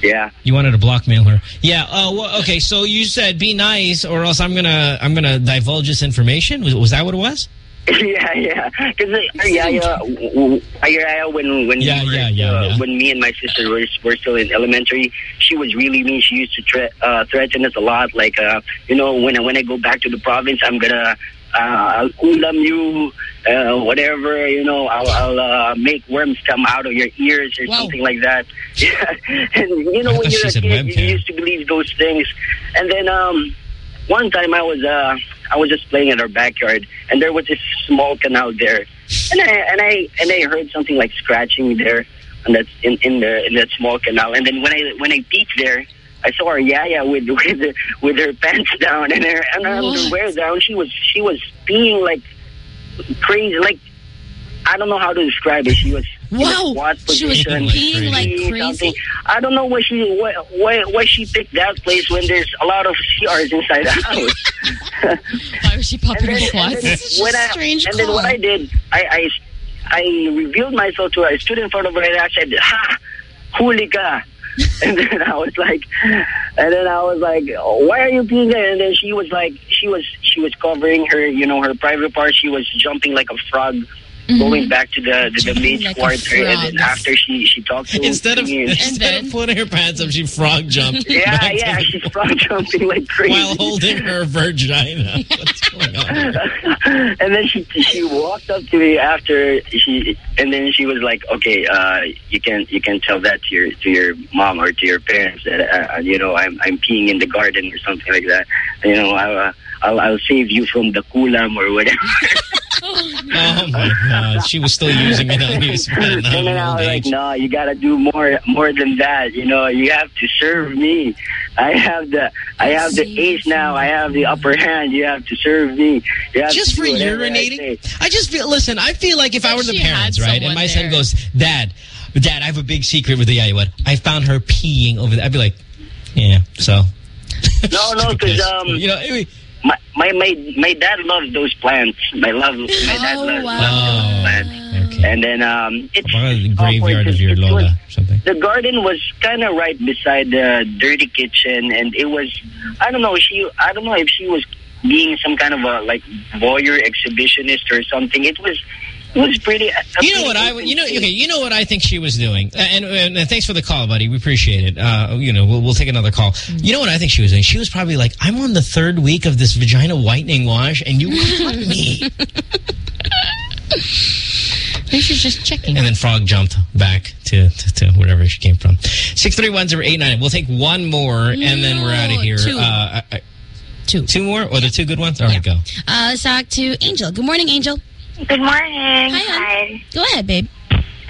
Yeah. You wanted to blackmail her. Yeah. Uh, well, okay. So you said be nice, or else I'm gonna I'm gonna divulge this information. Was, was that what it was? [LAUGHS] yeah, yeah. Because our yaya, [LAUGHS] w- w- yaya, when when Yeah, we were, yeah, yeah, uh, when me and my sister were, were still in elementary, she was really mean. She used to thre- uh, threaten us a lot. Like, uh, you know, when I, when I go back to the province, I'm gonna uh, I'll kulam you, uh, whatever. You know, I'll, I'll uh, make worms come out of your ears or something like that. [LAUGHS] And you know, when you're a kid, you used to believe those things. And then um, one time I was uh, I was just playing in our backyard, and there was this small canal there, and I and I and I heard something like scratching there, and that's in in the in that small canal. And then when I when I peeked there, I saw her yaya with [LAUGHS] with with her pants down and her and her What? underwear down. She was she was peeing like crazy, like I don't know how to describe it. She was Wow. squat She was position, peeing like crazy? something. I don't know why she why, why why she picked that place when there's a lot of CRs inside the [LAUGHS] house. Why was she popping then- squats? then This is when just a I- strange And then what. I did, I, I, I revealed myself to her. I stood in front of her and I said, "Ha, huli ka." [LAUGHS] and then I was like, and then I was like, "Why are you peeing there?" And then she was like, she was she was covering her, you know, her private part. She was jumping like a frog. Going back to the the, the Jumping maid like a quarter, and then after she she talked to Instead of me, and- instead of putting her pants up, she frog jumped. yeah, yeah, the- she's frog jumping like [LAUGHS] crazy. while holding her vagina. [LAUGHS] What's going on? and then she she walked up to me after she and then she was like okay uh you can you can tell that to your to your mom or to your parents that uh, you know i'm i'm peeing in the garden or something like that you know I, uh, I'll I'll save you from the kulam or whatever. [LAUGHS] Oh my God! She was still using it on you. [LAUGHS] and then I was like, no, you gotta do more more than that. You know, you have to serve me. I have the I have the ace now. I have the upper hand. You have to serve me. You have Just to for do whatever I urinating? I just feel. Listen, I feel like if I were the she parents, right, and someone my son goes, "Dad, Dad, I have a big secret with the yaya. What? I found her peeing over there." I'd be like, "Yeah, so." No, no, [LAUGHS] because um, you know, anyway, my, my my my dad loves those plants. My love, my dad loves, loves those plants. And then um, it's Baka the awkward graveyard of 'cause your it Lola was- or something. the garden was kind of right beside the dirty kitchen, and it was I don't know she I don't know if she was being some kind of a like voyeur exhibitionist or something. It was it was pretty. You know what I you know okay you know what I think she was doing and, and, and thanks for the call buddy we appreciate it. Uh, you know we'll, we'll take another call. You know what I think she was doing? She was probably like I'm on the third week of this vagina whitening wash and you caught me. [LAUGHS] Maybe she's just checking. and then Frog jumped back to, to, to wherever she came from. 631-089 we'll take one more and then we're out of here. two. uh, I, I, two. two more? Or the two good ones? All right go. Uh, let's talk to Angel. Good morning, Angel. Good morning. Hi. Go ahead, babe.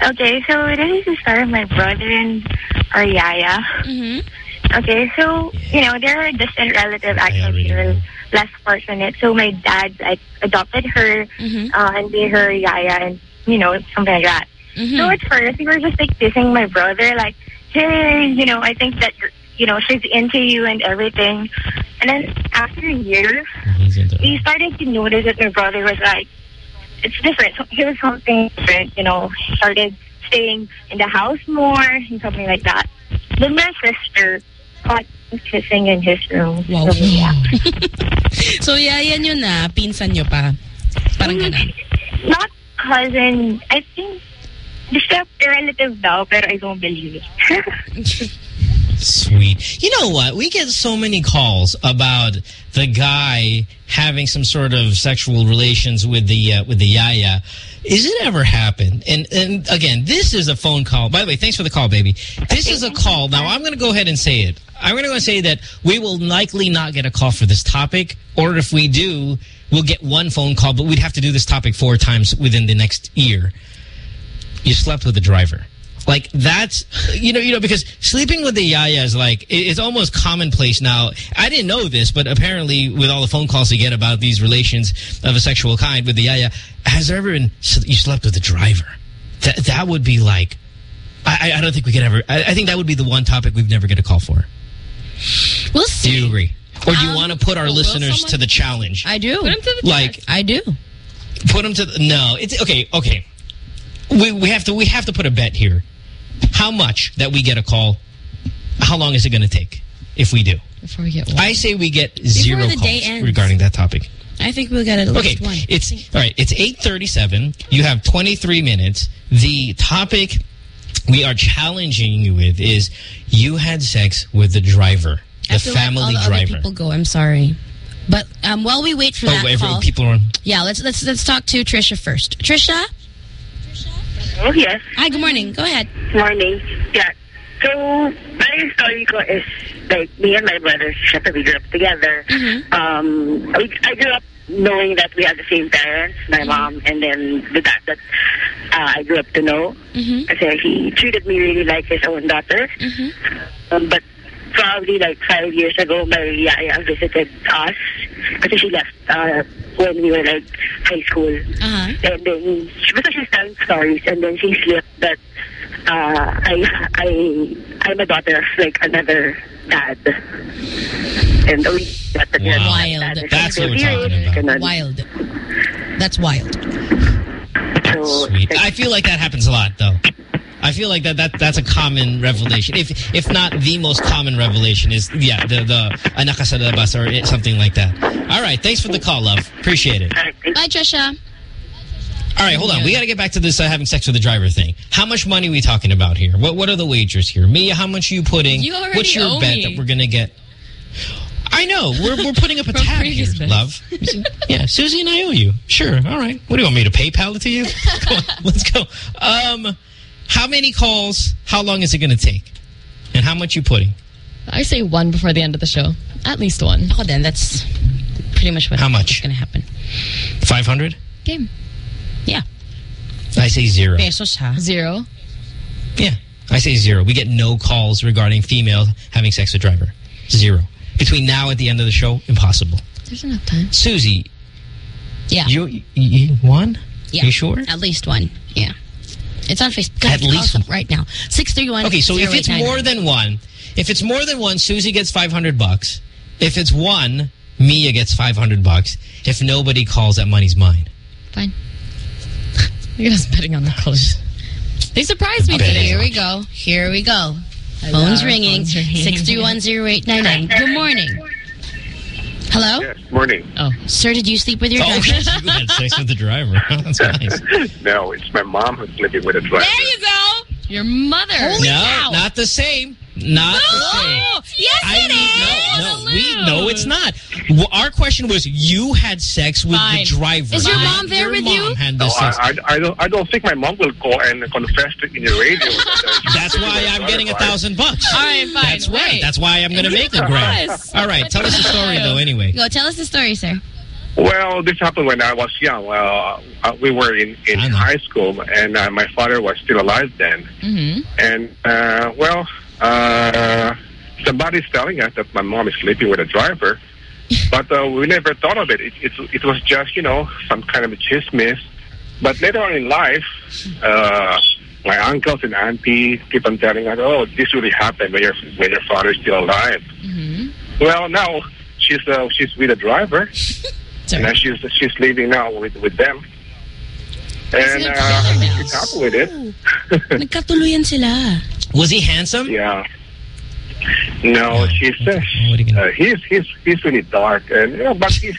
Okay, so this is the story of my brother and our yaya. Mm-hmm. Okay, so, you know, they're a distant relative actually. They're less fortunate. So my dad like, adopted her Mm-hmm. uh, and be her yaya and, you know, something like that. So at first, we were just like dissing my brother, like, hey, you know, I think that, you're, you know, she's into you and everything. And then after a year, we started to notice that my brother was like, it's different. So he was something different, you know, started staying in the house more and something like that. Then my sister caught kissing in his room. Wow. So, yeah. [LAUGHS] So, yeah, yan yun na. Pinsan nyo pa. Parang mm, ganun. Not cousin. I think step relative daw, pero I don't believe it. [LAUGHS] Sweet. You know what? We get so many calls about the guy having some sort of sexual relations with the uh, with the yaya. Is it ever happened? And and again, this is a phone call. By the way, thanks for the call, baby. This is a call. Now I'm going to go ahead and say it. I'm going to say that we will likely not get a call for this topic, or if we do, we'll get one phone call. But we'd have to do this topic four times within the next year. You slept with the driver. Like that's you know you know because sleeping with the yaya is like it's almost commonplace now. I didn't know this, but apparently with all the phone calls you get about these relations of a sexual kind with the yaya, has there ever been you slept with a driver? That that would be like I I I don't think we could ever. I, I think that would be the one topic we've never get a call for. We'll see. Do you agree? Or do you um, want to put our listeners someone- to the challenge? I do. Put him to the like I do. Put them to the, no. It's okay. Okay. We we have to we have to put a bet here. How much that we get a call? How long is it going to take if we do? Before we get one. I say we get zero the day calls ends. regarding that topic. I think we'll get at Okay, least one. it's all right. It's eight thirty-seven. You have twenty-three minutes. The topic we are challenging you with is you had sex with the driver, the like family all the other driver. people go. I'm sorry. But um, while we wait for oh, that wait, call, people are on. yeah, let's let's let's talk to Trisha first. Trisha. Oh, yes. Hi, good morning. Go ahead. Morning. Yeah. So, my story ko is, like, me and my brother, syempre, we grew up together. Um, we, I grew up knowing that we had the same parents, my mom, and then the dad that uh, I grew up to know. Kasi he treated me really like his own daughter. Um, but probably like five years ago, my yaya visited us kasi she left uh, when we were like high school. Uh-huh. And then, she was she's telling stories, and then she slipped that uh, I, I, I'm a daughter of like another dad. And we got the Wow. Wild. That's what we're talking about. Wild. That's wild. Sweet. I feel like that happens a lot, though. I feel like that, that that's a common revelation. If if not the most common revelation is, yeah, the, the anak ka sa or it- something like that. All right. Thanks for the call, love. Appreciate it. Bye, Trisha. All right, hold on. We got to get back to this uh, having sex with the driver thing. How much money are we talking about here? What what are the wagers here? Mia, how much are you putting? You already What's your bet me. that we're going to get? I know. We're we're putting up a [LAUGHS] tab here, love. [LAUGHS] Yeah, Susie and I owe you. Sure. All right. What do you want me to PayPal it to you? [LAUGHS] Come on, let's go. Um, how many calls? How long is it going to take? And how much you putting? I say one before the end of the show. At least one. Oh, then that's pretty much what How much? going to happen. 500? Game. Yeah. I say zero. Pesos, ha? Zero. Yeah, I say zero. We get no calls regarding female having sex with driver. Zero. Between now and the end of the show, impossible. There's enough time. Susie, Yeah. you, you, you one? yeah. You sure? At least one. Yeah. It's on Facebook. At least one. right now. 631 Okay, so if it's more than one, if it's more than one, Susie gets 500 bucks. If it's one, Mia gets 500 bucks. If nobody calls, that money's mine. Fine. [LAUGHS] Look at us betting on the colors. They surprised me Bet. today. Here we go. Here we go. Phone's ringing. phone's ringing. 6310899. Good morning. Hello? Yes, morning. Oh. Sir, did you sleep with your Oh, driver? [LAUGHS] you had sex with the driver. [LAUGHS] That's nice. [LAUGHS] no, it's my mom who's living with a driver. There you go. Your mother. Holy no, cow. not the same. Not the same. Yes, I it is. No, no, we, no, it's not. Well, our question was, you had sex with Fine. the driver. Is your mom there your with mom you? Had No, sex. I, I, I don't. I don't think my mom will go and confess it in the radio. [LAUGHS] That's why I'm getting a thousand bucks. All right, fine. That's right. Wait. That's why I'm going to make the grant. All right, tell us the story though. Anyway, Go, tell us the story, sir. Well, this happened when I was young. Well, uh, we were in, in high school, and uh, my father was still alive then. Mm-hmm. And, uh, well, uh, somebody's telling us that my mom is sleeping with a driver, [LAUGHS] but uh, we never thought of it. It, it. it was just, you know, some kind of a chismis. But later on in life, uh, my uncles and aunties keep on telling us, oh, this really happened when your, when your father is still alive. Mm-hmm. Well, now she's uh, she's with a driver, [LAUGHS] and now she's she's living now with with them. And uh, she's happy with it. [LAUGHS] Nagkatuluyan sila. was he handsome? Yeah. No, she's uh, What are you gonna- uh, he's he's he's really dark, and you know, but he's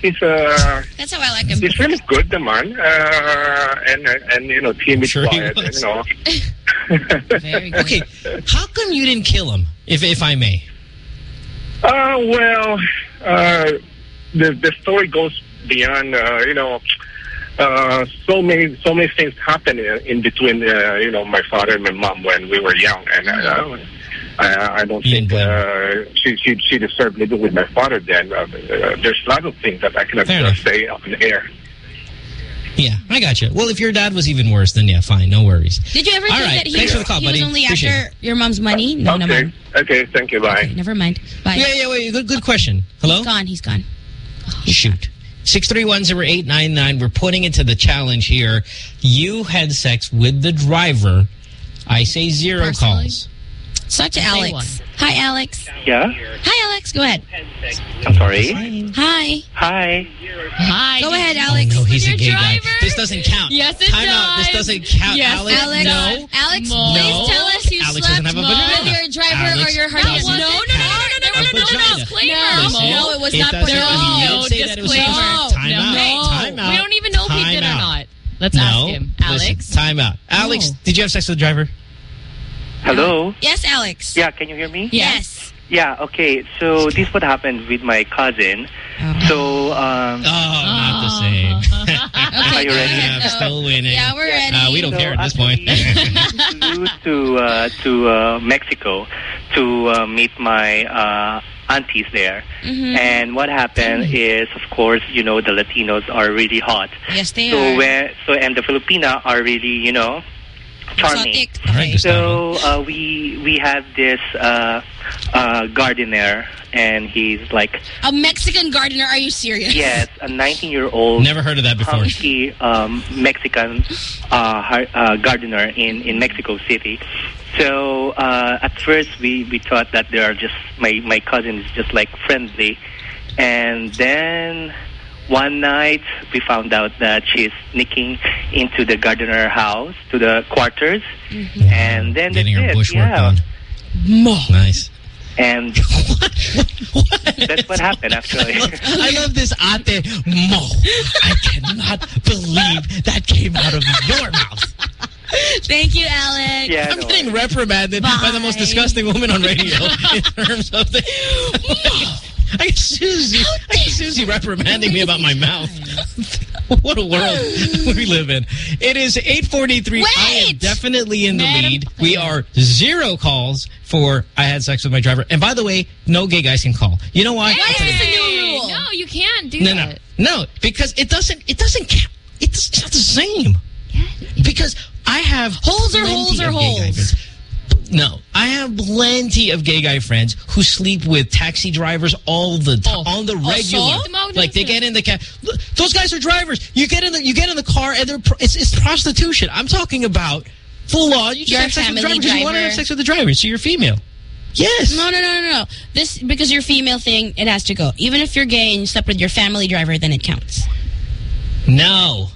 he's uh That's how I like him. he's really good, the man, uh, and and you know, timid, Sure he quiet, and, you know. [LAUGHS] [LAUGHS] Okay, how come you didn't kill him? If if I may. Uh, well, uh, the the story goes beyond. Uh, you know, uh, so many so many things happened in, in between. Uh, you know, my father and my mom when we were young, and uh, I, I don't You think uh, she she she deserved living with my father. Then uh, uh, there's a lot of things that I cannot Fair uh, enough. say on the air. Yeah, I got you. Well, if your dad was even worse, then yeah, fine, no worries. Did you ever All think right, that he, thanks for the call, he buddy. was only Appreciate after your mom's money? No, okay, naman. okay, thank you. Bye. Okay, never mind. Bye. Yeah, yeah, wait, good, good question. Hello? He's gone. He's gone. Shoot. 6310899. We're putting it to the challenge here. You had sex with the driver. I say zero Personally? calls. Such to Alex. Hi, Alex. Yeah? Hi, Alex. Go ahead. I'm sorry. Hi. Hi. Hi. Go ahead, oh, Alex. Oh, no, he's a your gay guy. This doesn't count. Yes, it Time out. This does. doesn't count, Yes, Alex. Alex, No. Alex, No. please tell us you Alex slept doesn't have a with your driver Alex or your No, husband. no, no, no, no, no, no, no, no, a vagina. disclaimer. Listen, No, it was it not doesn't- put on you you. didn't it was disclaimer. Time no. out. Time out. We don't even know if he Time did or not. Let's no. ask him. Listen, Alex? time out. Alex, No. did you have sex with the driver? Hello? Yes, Alex. Yeah, can you hear me? Yes. Yeah, okay. So this what happened with my cousin. So, um, Oh, not the same. [LAUGHS] [LAUGHS] are you ready? I'm still winning. Yeah, we're ready. Uh, we don't So care at this point. actually, [LAUGHS] flew to uh, to uh, Mexico to uh, meet my uh, aunties there. Mhm. And what happened is, of course, you know, the Latinos are really hot. Yes, they so are. where so and the Filipina are really, you know, charming. Exotic. Okay. So uh, we we have this uh, uh, gardener, and he's like, A Mexican gardener? Are you serious? yes, a 19 year old Never heard of that before. hunky um, Mexican uh, uh, gardener in, in Mexico City. So uh, at first we, we thought that they are just my my cousin is just like friendly, and then one night we found out that she's sneaking into the gardener house to the quarters, mm-hmm. and then Getting her it, bushwork yeah. on. Nice. And [LAUGHS] that's what happened actually. [LAUGHS] I love this ate mo. I cannot believe that came out of your mouth. Thank you, Alex. yeah, I'm no getting reprimanded by the most disgusting woman on radio in terms of the. [LAUGHS] [LAUGHS] I get Susie. I get Susie reprimanding me about my [LAUGHS] mouth. [LAUGHS] what a world we live in. It is 8:43. I am definitely in the Man, I'm lead. We are zero calls for I had sex with my driver. And by the way, no gay guys can call. You know why? Why is this a new rule? No, you can't do No, no, that. no, because it doesn't. It doesn't count. It's, it's not the same. Yeah. Because I have Holes are plenty holes are of gay guy holes. No, I have plenty of gay guy friends who sleep with taxi drivers all the time, Oh. on the Oh, regular. so? Like they get in the cab. Those guys are drivers. You get in the you get in the car and they're it's, it's prostitution. I'm talking about full on. You just You're have sex with the driver because you want to have sex with the driver, so you're female. Yes. No, no, no, no, no. This because you're female thing, it has to go. Even if you're gay and you slept with your family driver, then it counts. No.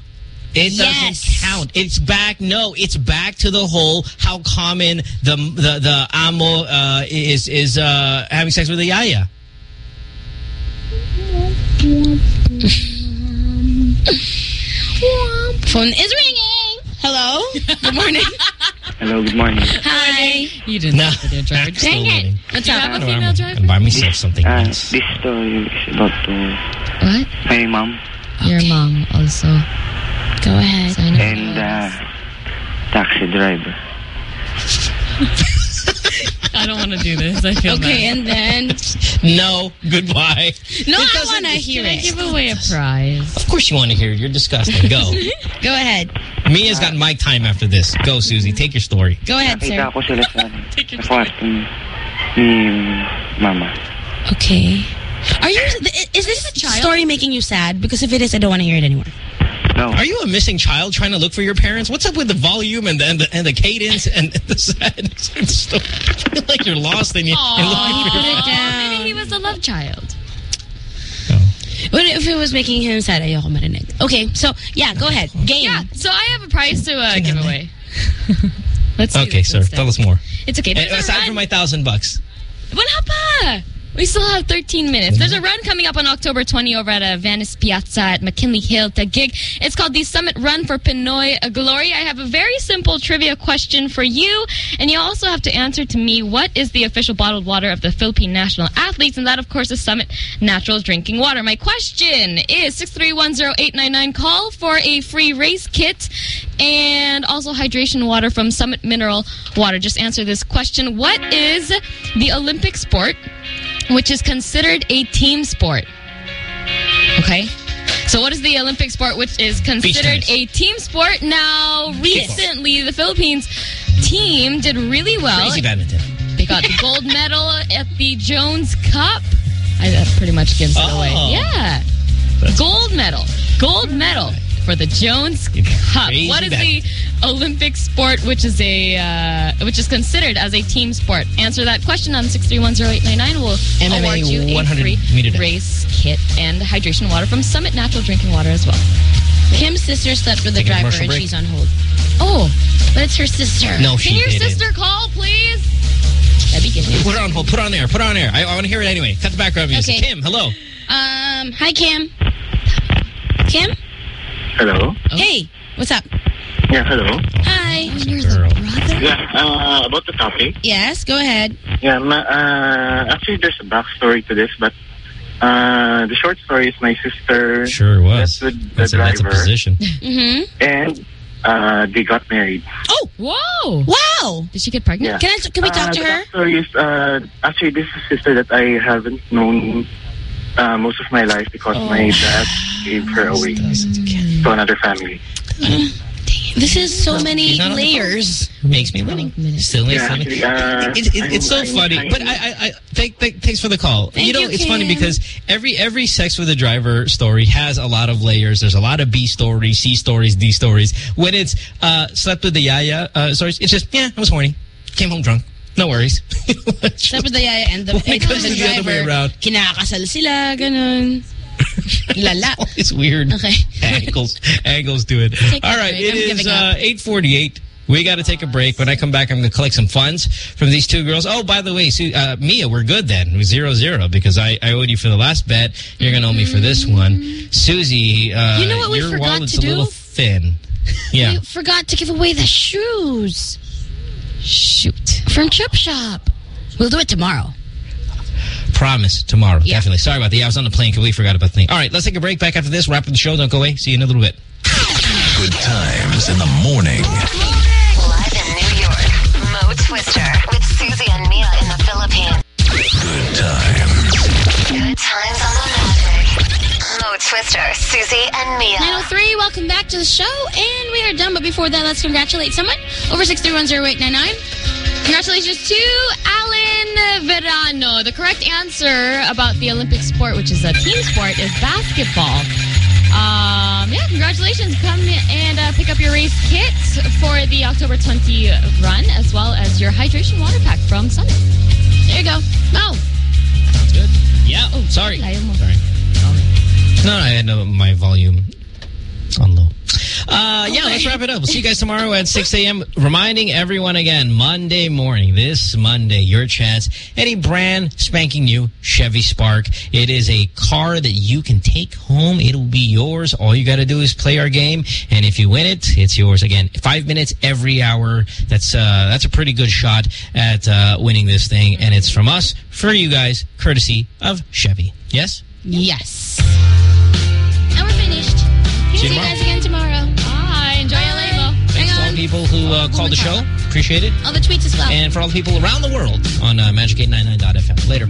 It Yes. doesn't count. It's back. No, it's back to the whole how common the the the amo uh, is is uh, having sex with the yaya. Phone is ringing. Hello. Good morning. Hello, good morning. Hi. You didn't No. have video driver. Dang it. What's Do up? have a I female don't driver? And buy myself something Uh, nice. this story is about to What? my mom Your mom also. Go ahead. And uh, taxi driver. I don't want to do this. I feel Okay, bad. and then No, goodbye. no, It I doesn't- want to hear Can I it. give away a prize? Of course you want to hear it. You're disgusting. Go. [LAUGHS] Go ahead. Mia's got mic time after this. Go, Susie. Take your story. Go ahead, sir. Nakita ko sila sa, sa kwarto ni, ni mama. Okay. Are you? Is this story making you sad? Because if it is, I don't want to hear it anymore. No. Are you a missing child trying to look for your parents? What's up with the volume and the and the, and the cadence and [LAUGHS] the sadness and stuff? I feel like you're lost and you- you're looking for your Put it [LAUGHS] down. Maybe he was a love child. What if it was making him sad? Ayoko marinig. Okay, so yeah, go ahead. Game. Yeah, so I have a prize to uh, give away. [LAUGHS] Let's do Okay, this sir. instead. Tell us more. It's okay. There's Aside run. from my thousand bucks. Wala pa! We still have 13 minutes. There's a run coming up on October 20 over at uh, Venice Piazza at McKinley Hill to gig. It's called the Summit Run for Pinoy Glory. I have a very simple trivia question for you, and you also have to answer to me what is the official bottled water of the Philippine national athletes, and that, of course, is Summit Natural Drinking Water. My question is 6310899. Call for a free race kit and also hydration water from Summit Mineral Water. Just answer this question. What is the Olympic sport which is considered a team sport? Okay. So what is the Olympic sport which is considered a team sport? Now, recently, the Philippines team did really well. Crazy badminton. They got the gold medal at the Jones Cup. I, that pretty much gives it away. Oh. Yeah. Gold medal. Gold medal for the Jones Cup. What is bad. the Olympic sport which is a uh, which is considered as a team sport? Answer that question on 6310899. We'll MMA award you a free race kit and hydration water from Summit Natural Drinking Water as well. Kim's sister slept with the driver and break. she's on hold. Oh, But it's her sister. No, can she your didn't. sister call, please? That'd be good news. Put it on hold. Put it on air. Put on air. I, I want to hear it anyway. Cut the background music. Okay. Kim, hello. Um, hi, Kim. Kim? Hello? Hey, what's up? Yeah, hello. Hi. Oh, you're Girl. Yeah, uh, about the topic. Yes, go ahead. Yeah, ma- uh, actually, there's a backstory to this, but uh, the short story is my sister Sure was. slept the That's a, that's a position. Mm-hmm. and uh, they got married. Oh, Whoa. wow. Did she get pregnant? Yeah. Can I? Can we talk Uh, to the her? backstory is, uh, actually, this is a sister that I haven't known uh, most of my life because Oh. my dad gave her away to another family. This is so many not on the layers. Makes me winning. Still makes Yeah, me actually, uh, It- it- it's so I'm- I'm funny, but I, I, I thank, thank, thanks for the call. Thank you know, you, it's funny because every every sex with a driver story has a lot of layers. There's a lot of B stories, C stories, D stories. When it's uh, slept with the yaya uh, stories, it's just yeah, I was horny, came home drunk, no worries. [LAUGHS] The yaya and the, it comes the to the other way around. Kinakasal sila, ganun. Lala. [LAUGHS] It's weird. Okay. angles angles to it. Take All right, break. it I'm is uh, 848. We got to take a break. When I come back, I'm going to collect some funds from these two girls. Oh, by the way, Su uh, Mia, we're good then. Zero zero because I, I owed you for the last bet. You're going to owe me for this one. Susie, uh, You know what we your forgot wallet's to a little thin. Yeah. We forgot to give away the shoes. Shoot. From Chip Shop. We'll do it tomorrow. Promise tomorrow. Yeah. Definitely. Sorry about that. Yeah, I was on the plane. Completely forgot about the thing. All right, let's take a break. Back after this. Wrap up the show. Don't go away. See you in a little bit. Good times in the morning. Live in New York, Mo Twister with Susie and Mia in the Philippines. Good times. Good times on the Magic. Mo Twister, Susie and Mia. 903, welcome back to the show. And we are done. But before that, let's congratulate someone. Over 6310899. Congratulations to Alan Verano. The correct answer about the Olympic sport, which is a team sport, is basketball. Um, yeah, congratulations. Come and uh, pick up your race kit for the October 20 run, as well as your hydration water pack from Summit. There you go. Oh. Sounds good. Yeah. Oh, sorry. Sorry. No, no, I had no, my volume on low. Uh, yeah, let's wrap it up. We'll see you guys tomorrow at 6 a.m. Reminding everyone again, Monday morning, this Monday, your chance. Any brand spanking new Chevy Spark. It is a car that you can take home. It'll be yours. All you got to do is play our game. And if you win it, it's yours. Again, five minutes every hour. That's, uh, that's a pretty good shot at, uh, winning this thing. And it's from us for you guys, courtesy of Chevy. Yes? Yes. And we're finished. See you See you guys again tomorrow. Bye. Enjoy your label. Thanks to all the people who uh, called the show. Appreciate it. All the tweets as well. And for all the people around the world on uh, Magic899.fm. Later.